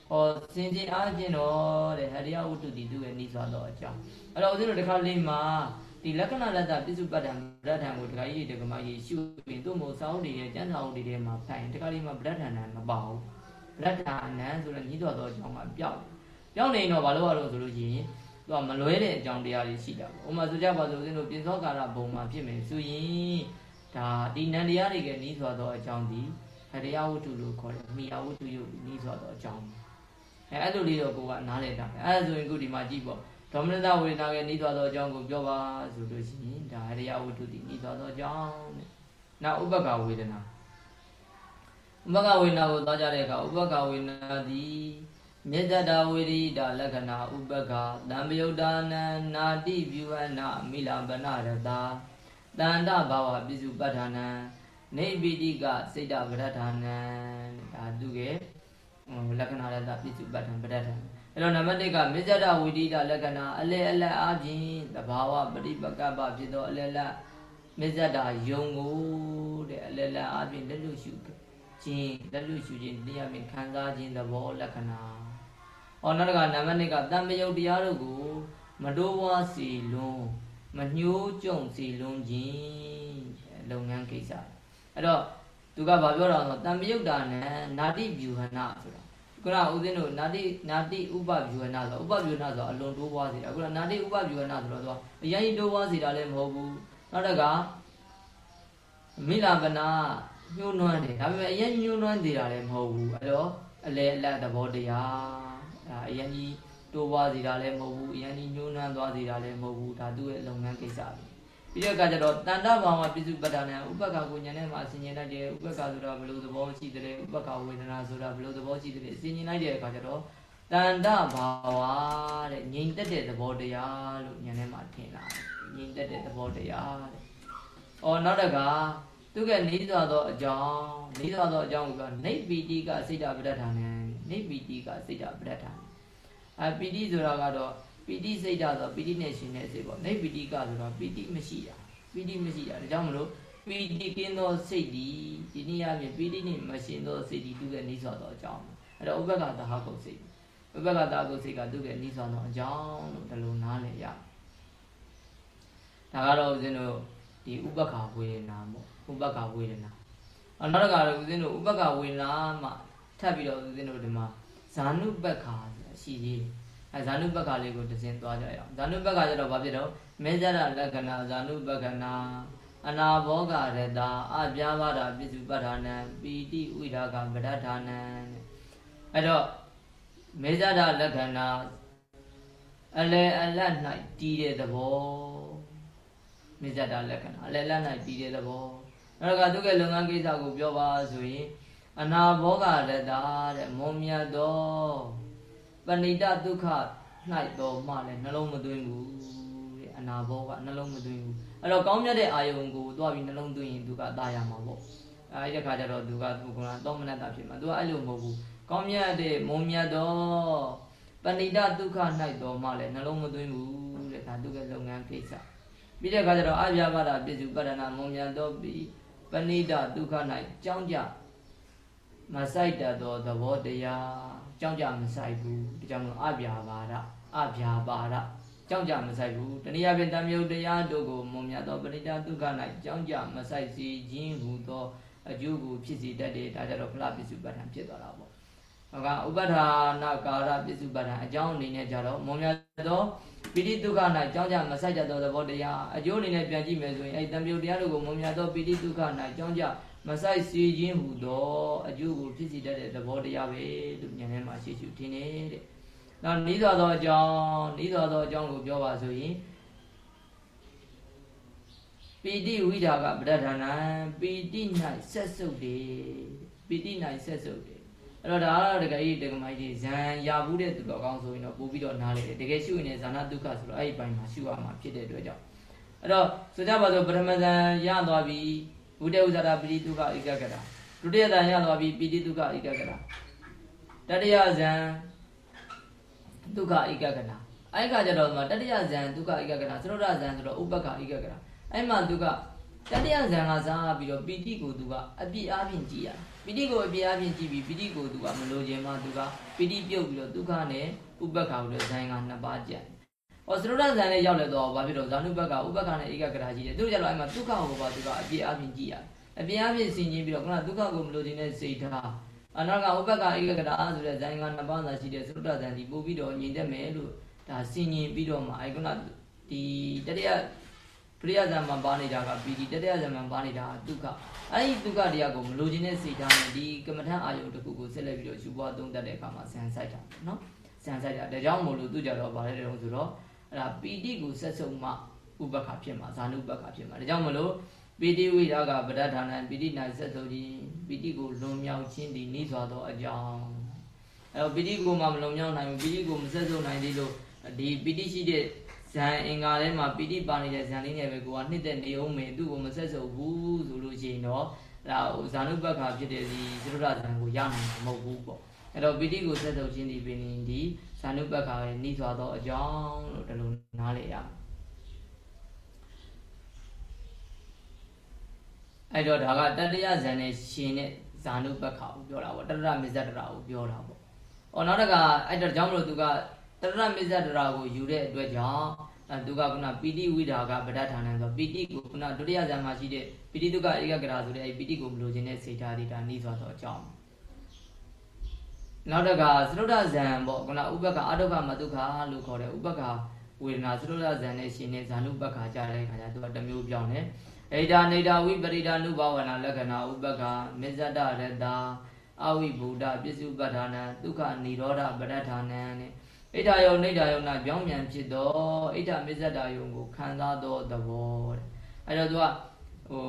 ဟောစင်ကြင်အားဖြင့်တော့တဲ့ဟရိယဝတ္ထုဒီသူရဲ့ဤစွာသောအကြောင်းအဲ့တော့ဦးဇင်းတို့တစ်ခါလေးမှာဒီလက္ခဏာလတ္တပစ္စုပ္ပတ္တံဗရဒ္ဓံကိုတခါကြီးတကမကြီးရှုရင်သူ့မို့စောင်းနေရဲ့ကျမ်းစာအုပ်တွေထဲမှာဖိုင်တခါလေးမှာဗရဒ္ဓံနံမပါဘူးဗရဒ္ဓံနံဆိုတော့ဤစွာသောအကြောင်းကပျောက်ပြောင်းနေတော့ဘာလို့ရလို့ဆိုလို့ရှိရင်သူကမလွဲတဲ့အကြောင်းတရားတွေရှိတာပေါ့ဥပမာဆိုကြပါစို့ဦးဇင်းတို့ပြင်သောကာရဘုံမှာဖြစ်မယ်ဆိုရင်ဒါဒီနန္တရားတွေကဤစွာသောအကြောင်းဒီဟရိယဝတ္ထုလို့ခေါ်တယ်မိယဝတ္ထုယုတ်ဤစွာသောအကြောင်း အဲအဲ့လိုလေးတော့ကိုကနားလည်တာပဲအဲ့ဒါဆိုရင်ခုဒီမှာကြည့်ပေါ့ဒေါမနတဝေဒနာကနှီးသွားသောအကြောင်းကိုပြောပါဆိုလို့ရှိရင်ဒါအရိယဝတ္ထုတိနှီးသွားသောအကြောင်းတဲ့နောက်ဥပက္ခဝေဒနာဥပက္ခဝေဒနာကိုသွားကြတဲ့အခါဥပက္ခဝေဒနာသည်မေတ္တာဝေရိတာလက္ခဏာဥပက္ခတံပယုတ်တာနံနာတိပြုဝနာမိလပနရတာတန္တဘာဝပိစုပဋ္ဌာနံနေပိတိကစိတ်တပဋ္ဌာနံဒါသူက လက္ခဏာရတပိစုပဋ္ဌာန်ပဋ္ဌာန်အဲ့တော့နံပါတ်1ကမစ္ဆဒဝိတိတလက္ခဏာအလဲအလတ်အပြင်သဘာဝပရိပကပ္ပဖြစ်သောအလဲလတ်မစ္ဆဒယုံကိုတဲ့အလဲလတ်အပြင်လက်လို့ရှုခြင်းလက်လို့ရှုခြင်းတရားမြင်ခံစားခြင်းသဘောလက္ခဏာ။ဟောနောက်တစ်ခါနံပါတ်2ကတံမယုတ်တရားတို့ကိုမတိုးဝါစီလွန်းမညှိုးကြုံစီလွန်းခြင်းလုပ်ငန်းကိစ္စ။အဲ့တော့ သူကဘာပြောတာလဲတံမယုတ်တာနဲ့နာတိဗျူဟနာဆိုတာခုနဦးဇင်းတို့နာတိနာတိဥပဗျူဟနာဆိုဥပဗျူဟနာဆိုအလွန်တိုးပွားစေတာခုနနာတိဥပဗျူဟနာဆိုတော့သူကအရင်တိုးပွားစေတာလည်းမဟုတ်ဘူးနောက်တစ်ခါမိလာပနာညှိုးနွမ်းတယ်ဒါပေမဲ့အရင်ညှိုးနွမ်းသေးတာလည်းမဟုတ်ဘူးအဲ့တော့အလဲအလတ်သဘောတရားဒါအရင်ကြီးတိုးပွားစေတာလည်းမဟုတ်ဘူးအရင်ကြီးညှိုးနွမ်းသွားစေတာလည်းမဟုတ်ဘူးဒါသူ့ရဲ့လုပ်ငန်းကိစ္စပဲ ပြီးတဲ့အခါကျတော့တန်တဘာဝပြစ္စုပ္ပတ္တနာဥပက္ခကိုညာနဲ့မှအစဉ်ရင်လိုက်တယ်ဥပက္ခဆိုတာဘယ်လိုသဘောရှိတယ်ဥပက္ခဝေဒနာဆိုတာဘယ်လိုသဘောရှိတယ်အစဉ်ရင်လိုက်တဲ့အခါကျတော့တန်တဘာဝတဲ့ငြိမ်သက်တဲ့သဘောတရားလို့ညာနဲ့မှထင်လာတယ်ငြိမ်သက်တဲ့သဘောတရားတဲ့။အော်နောက်တကသူကနေစွာသောအကြောင်းနေစွာသောအကြောင်းကနိဗ္ဗိတိကစိတ်တပဋ္ဌာန်နဲ့နိဗ္ဗိတိကစိတ်တပဋ္ဌာန်အပီတိဆိုတာကတော့ ပီတိစိတ်ဓာတ်ဆိုပီတိနဲ့ရှင်တဲ့စိတ်ပေါ့နိဗ္ဗိတိကဆိုတော့ပီတိမရှိတာပီတိမရှိတာဒါကြောင့်မလို့ပီတိကင်းသောစိတ်ဒီဒီနည်းအားဖြင့်ပီတိနဲ့မရှင်သောစိတ်ဒီသူရဲ့နေစွာသောအကြောင်းအဲ့တော့ဥပက္ခတဟကုတ်စိတ်ဥပက္ခတဟကုတ်စိတ်ကသူရဲ့နေစွာသောအကြောင်းလို့ဒီလိုနားလည်ရဒါကတော့ဦးဇင်းတို့ဒီဥပက္ခဝေဒနာပေါ့ဥပက္ခဝေဒနာအနောက်တစ်ခါတော့ဦးဇင်းတို့ဥပက္ခဝေဒနာမှာထပ်ပြီးတော့ဦးဇင်းတို့ဒီမှာဇာနုပက္ခရှိသေးတယ် အဲဇာနုပက္ခလေးကိုတစ်စင်သွားကြရအောင်ဇာနုပက္ခကျတော့ဘာဖြစ်တော့မေဇရလက္ခဏာဇာနုပက္ခဏာအနာဘောဂရတာအပြာပါဒပစ္စုပ္ပထာနံပီတိဝိဒါကပဋ္ဌာနံအဲ့တော့မေဇရလက္ခဏာအလေအလတ်၌တည်တဲ့သဘောမေဇရလက္ခဏာအလေအလတ်၌တည်တဲ့သဘောအဲ့တော့ကသူကလုပ်ငန်းကိစ္စကိုပြောပါဆိုရင်အနာဘောဂရတာတဲ့မုံမြတ်တော် ပဏိတဒုက္ခ၌တော်မှလည်းနှလုံးမသွင်းဘူးတဲ့အနာဘောကနှလုံးမသွင်းဘူးအဲ့တော့ကောင်းမြတ်တဲ့အာယုံကိုသွားပြီးနှလုံးသွင်းရင်သူကตายရမှာပေါ့အဲဒီတစ်ခါကျတော့သူကသူကတော့မနတ္တဖြစ်မှာသူကအဲ့လိုမဟုတ်ဘူးကောင်းမြတ်တဲ့မုံမြတ်တော်ပဏိတဒုက္ခ၌တော်မှလည်းနှလုံးမသွင်းဘူးတဲ့ဒါသူကလုပ်ငန်းကိစ္စပြီးတဲ့အခါကျတော့အပြာပါဒပြစ္စုပ္ပဒနာမုံမြတ်တော်ပြီးပဏိတဒုက္ခ၌ကြောင်းကြမဆိုင်တတ်သောသဘောတရား ကြောက်ကြမဆိုင်ဘူးဒီကြောင့်မလို့အပြာပါဒအပြာပါဒကြောက်ကြမဆိုင်ဘူးတနည်းအားဖြင့်တမြုပ်တရားတို့ကိုမုံမြတ်သောပရိဒဒုက္ခ၌ကြောက်ကြမဆိုင်စေခြင်းဟူသောအကျိုးကိုဖြစ်စေတတ်တယ်ဒါကြတော့ဖလားပစ္စုပ္ပန်ဖြစ်သွားတာပေါ့ဟောကဥပဋ္ဌာနာကာရပစ္စုပ္ပန်အကြောင်းအနေနဲ့ကြတော့မုံမြတ်သောပိဋိဒုက္ခ၌ကြောက်ကြမဆိုင်ကြသောသဘောတရားအကျိုးအနေနဲ့ပြန်ကြည့်မယ်ဆိုရင်အဲတံပြုတ်တရားတို့ကိုမုံမြတ်သောပိဋိဒုက္ခ၌ကြောက်ကြ မဆိုင်စေခြင်းဟူသောအကျိုးကိုဖြစ်စေတတ်တဲ့သဘောတရားပဲလို့ဉာဏ်ထဲမှာရှေ့ရှုထင်နေတဲ့။နောက်ဤသောသောအကြောင်းဤသောသောအကြောင်းကိုပြောပါဆိုရင်ပီတိဝိဒါကပဋ္ဌာနံပီတိ၌ဆက်စုပ်တယ်ပီတိ၌ဆက်စုပ်တယ်အဲ့တော့ဒါကတော့တကယ်ကြီးတကမိုက်ကြီးဇံရဘူးတဲ့သူတော်ကောင်းဆိုရင်တော့ပို့ပြီးတော့နားလေတယ်တကယ်ရှုရင်ဇာနာဒုက္ခဆိုတော့အဲ့ဒီပိုင်းမှာရှုရမှာဖြစ်တဲ့အတွက်ကြောင့်အဲ့တော့ဆိုကြပါစို့ပထမဇံရသွားပြီ ဘုဒ္ဓဥဇာတာပိဋိတုခဧကကတာဒုတိယဇံရသွားပြီပိဋိတုခဧကကတာတတိယဇံဒုက္ခဧကကတာအဲ့ကကြတော့မှတတိယဇံဒုက္ခဧကကတာသရုဒ္ဓဇံဆိုတော့ဥပက္ခဧကကတာအဲ့မှာသူကတတိယဇံကစားပြီးတော့ပိဋိကိုသူကအပြည့်အပြင်ကြည်ရပိဋိကိုအပြည့်အပြင်ကြည်ပြီးပိဋိကိုသူကမလိုချင်မှသူကပိဋိပြုတ်ပြီးတော့ဒုက္ခနဲ့ဥပက္ခကိုလည်းဇံကနှစ်ပါးကြံ။ ဟောသရုဒ္ဓဇံနဲ့ရောက်လဲတော့ဘာဖြစ်တော့ဇာနုဘက်ကဥပက္ခနဲ့ဧကကရာကြီးတယ်။သူကြတော့အဲ့မှာဒုက္ခကိုပါသူကအပြည့်အပြင်ကြည်ရ။အပြည့်အပြင်ဆင်ခြင်ပြီးတော့ခုနဒုက္ခကိုမလိုချင်တဲ့စိတ်ထားအနောက်ကဥပက္ခဧကကရာဆိုတဲ့ဇံကနှစ်ပါးသာရှိတဲ့သရုဒ္ဓဇံဒီပို့ပြီးတော့ညင်တတ်မယ်လို့ဒါဆင်ခြင်ပြီးတော့မှအဲ့ခုနဒီတတိယပရိယဇံမှာပါနေတာကပီတိတတိယဇံမှာပါနေတာကဒုက္ခအဲ့ဒီဒုက္ခတရားကိုမလိုချင်တဲ့စိတ်ထားနဲ့ဒီကမ္မထအာယုတစ်ခုကိုဆက်လက်ပြီးတော့ယူပွားသုံးတတ်တဲ့အခါမှာဇံဆိုင်တာနော်ဇံဆိုင်တာဒါကြောင့်မို့လို့သူကြတော့ဗါလဲတုံးဆိုတော့ အဲ့ဒါပီတိကိုဆက်စုံမှဥပက္ခဖြစ်မှာဇာနုပက္ခဖြစ်မှာဒါကြောင့်မလို့ပီတိဝိရာကပဋ္ဌာနံပီတိ၌ဆက်စုံခြင်းပီတိကိုလွန်မြောက်ခြင်းဒီနှိစွာသောအကြောင်းအဲ့တော့ပီတိကိုမှမလွန်မြောက်နိုင်ဘူးပီတိကိုမဆက်စုံနိုင်သေးလို့ဒီပီတိရှိတဲ့ဇန်အင်္ဂါထဲမှာပီတိပါနေတဲ့ဇန်လေးနဲ့ပဲကိုကနှစ်သက်နေအောင်မယ်သူ့ကိုမဆက်စုပ်ဘူးဆိုလို့ရှိရင်တော့ဒါဇာနုပက္ခဖြစ်တဲ့ဒီသရုဒ္ဓဇန်ကိုရနိုင်မှာမဟုတ်ဘူးပေါ့အဲ့တော့ပိဋိကိုဆက်ထုတ်ခြင်းဒီပင်ဒီ ဇာနုပက္ခရဲ့နှီးစွာသောအကြောင်းလို့ဒီလိုနားလေရအဲ့တော့ဒါကတတ္တယဇန်နဲ့ရှင်တဲ့ဇာနုပက္ခကိုပြောတာပေါ့တတ္တရမစ္ဆတရာကိုပြောတာပေါ့။အော်နောက်တကအဲ့တော့ကြောင့်မလို့သူကတတ္တရမစ္ဆတရာကိုယူတဲ့အတွက်ကြောင့်အဲသူကခုနပီတိဝိဒါကဗဒ္ဒဌာနံဆိုပီတိကိုခုနဒုတိယဇာမှာရှိတဲ့ပီတိတုကဧကဂရာဆိုတဲ့အဲပီတိကိုမလိုချင်တဲ့စေတာဒီဒါနှီးစွာသောအကြောင်း နောက်တကသရုဒ္ဓဇံပေါ့ခုနဥပက္ခအတုက္ခမတုက္ခလို့ခေါ်တဲ့ဥပက္ခဝေဒနာသရုဒ္ဓဇံနဲ့ရှင်တဲ့ဇာနုပက္ခကြတဲ့ခါကျသူကတစ်မျိုးပြောင်းတယ်ဣဒာနေတာဝိပရိဒါနုဘဝနာလက္ခဏာဥပက္ခမေဇတရတာအဝိဗုဒ္ဓပစ္စုပ္ပထာနံဒုက္ခនិရောဓပဋ္ဌာနံနဲ့ဣဒာယောနေဒာယောနာပြောင်းပြန်ဖြစ်တော့ဣဒာမေဇတယုံကိုခံစားသောသဘောတဲ့အဲ့တော့သူကဟို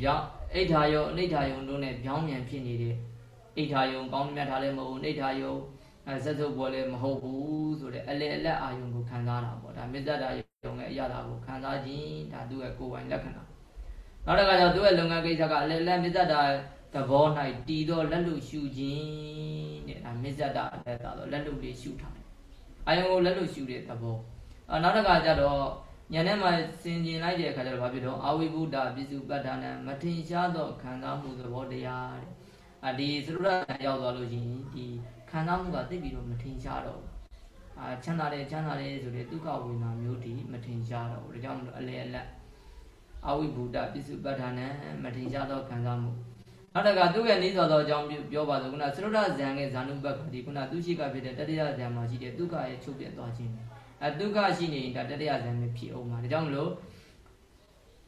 ပြောင်းဣဒာယောအနိဒာယုံတို့ ਨੇ ပြောင်းပြန်ဖြစ်နေတဲ့ ဣဒာယုံကောင်းမြတ်ထားလည်းမဟုတ်ဣဒာယုံအဲဇတ်ထုတ်ပေါ်လည်းမဟုတ်ဘူးဆိုတဲ့အလေအလက်အာယုံကိုခံစားတာပေါ့ဒါမေဇတယုံရဲ့အရာတာကိုခံစားခြင်းဒါသူ့ရဲ့ကိုယ်ပိုင်လက္ခဏာနောက်တစ်ခါကျတော့သူ့ရဲ့လုပ်ငန်းကိစ္စကအလေအလက်မေဇတသဘော၌တည်သောလက်လူရှုခြင်းတဲ့ဒါမေဇတလက်တာတော့လက်လူလေးရှုထားတယ်အာယုံကိုလက်လူရှုတဲ့သဘောအနောက်တစ်ခါကျတော့ညနေမှာစင်ကျင်လိုက်တဲ့အခါကျတော့ဘာဖြစ်တော့အာဝိဗုဒ္ဓပစ္စုပ္ပတ္တနာမထင်ရှားသောခံစားမှုသဘောတရားတဲ့ အဒီသရုရရောက်သွားလို့ရှိရင်ဒီခံစားမှုကသိပြီးတော့မထင်ရှားတော့အာချမ်းသာတယ်ချမ်းသာတယ်ဆိုတဲ့ဒုက္ခဝေဒနာမျိုးဒီမထင်ရှားတော့ဘူးဒါကြောင့်မလို့အလေအလတ်အဝိဗုဒ္ဓပစ္စုပ္ပတ္တနာမထင်ရှားသောခံစားမှုနောက်တကသူ့ရဲ့နေသောသောအကြောင်းပြောပါဆိုခုနသရုဒ္ဓဇံရဲ့ဇာနုပက္ခဒီခုနသူရှိကဖြစ်တဲ့တတိယဇံမှာရှိတဲ့ဒုက္ခရဲ့ချုပ်ပြတ်သွားခြင်းအဲဒုက္ခရှိနေရင်ဒါတတိယဇံပဲဖြစ်အောင်ပါဒါကြောင့်မလို့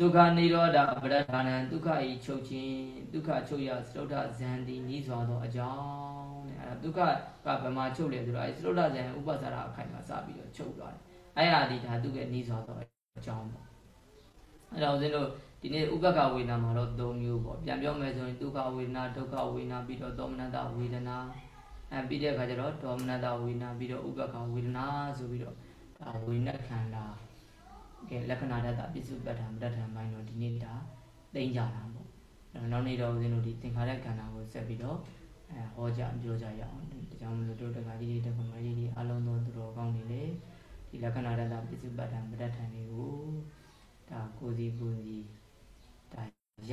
ဒုက္ခនិရောဓပရဌာနံဒုက္ခဤချုပ်ခြင်းဒုက္ခချုပ်ရသရုဒ္ဓဇံဒီဤစွာသောအကြောင်းတဲ့အဲဒုက္ခကဗမာချုပ်လေဆိုတော့အဲသရုဒ္ဓဇံဥပ္ပစာရအခိုင်မှာစပြီးတော့ချုပ်သွားတယ်အဲဟာဒီဒါသူ့ရဲ့ဤစွာသောအကြောင်းပေါ့အဲတော့ဦးဇင်းတို့ဒီနေ့ဥပက္ခဝေဒနာမှာတော့၃မျိုးပေါ့ပြန်ပြောမယ်ဆိုရင်ဒုက္ခဝေဒနာဒုက္ခဝေဒနာပြီးတော့ဒေါမနတဝေဒနာအဲပြီးတဲ့အခါကျတော့ဒေါမနတဝေဒနာပြီးတော့ဥပက္ခဝေဒနာဆိုပြီးတော့ဒါဝေနခန္ဓာ ကဲလက္ခဏာတတပစ္စုပ္ပတ္ထမတ္ထံပိုင်းတော့ဒီနေ့ဒါသိကြတာပေါ့နောက်နေ့တော့ဦးဇင်းတို့ဒီသင်္ခါရခန္ဓာကိုဆက်ပြီးတော့အဲဟောကြပြောကြရအောင်ဒါကြောင့်မလို့တို့တက္ကကြီးတွေတက္ကမကြီးတွေအလုံးစုံသူတော်ကောင်းနေလေဒီလက္ခဏာတတပစ္စုပ္ပတ္ထမတ္ထံတွေကိုဒါကိုစီကိုစီဒါရ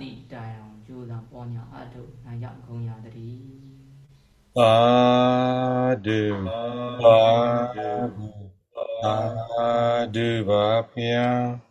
တိတိုင်အောင်ကြိုးစားပေါ်ညာအထုတ်နိုင်ကြဂုံရတည်းသာဓုသာဓု သာဓုပါဖျား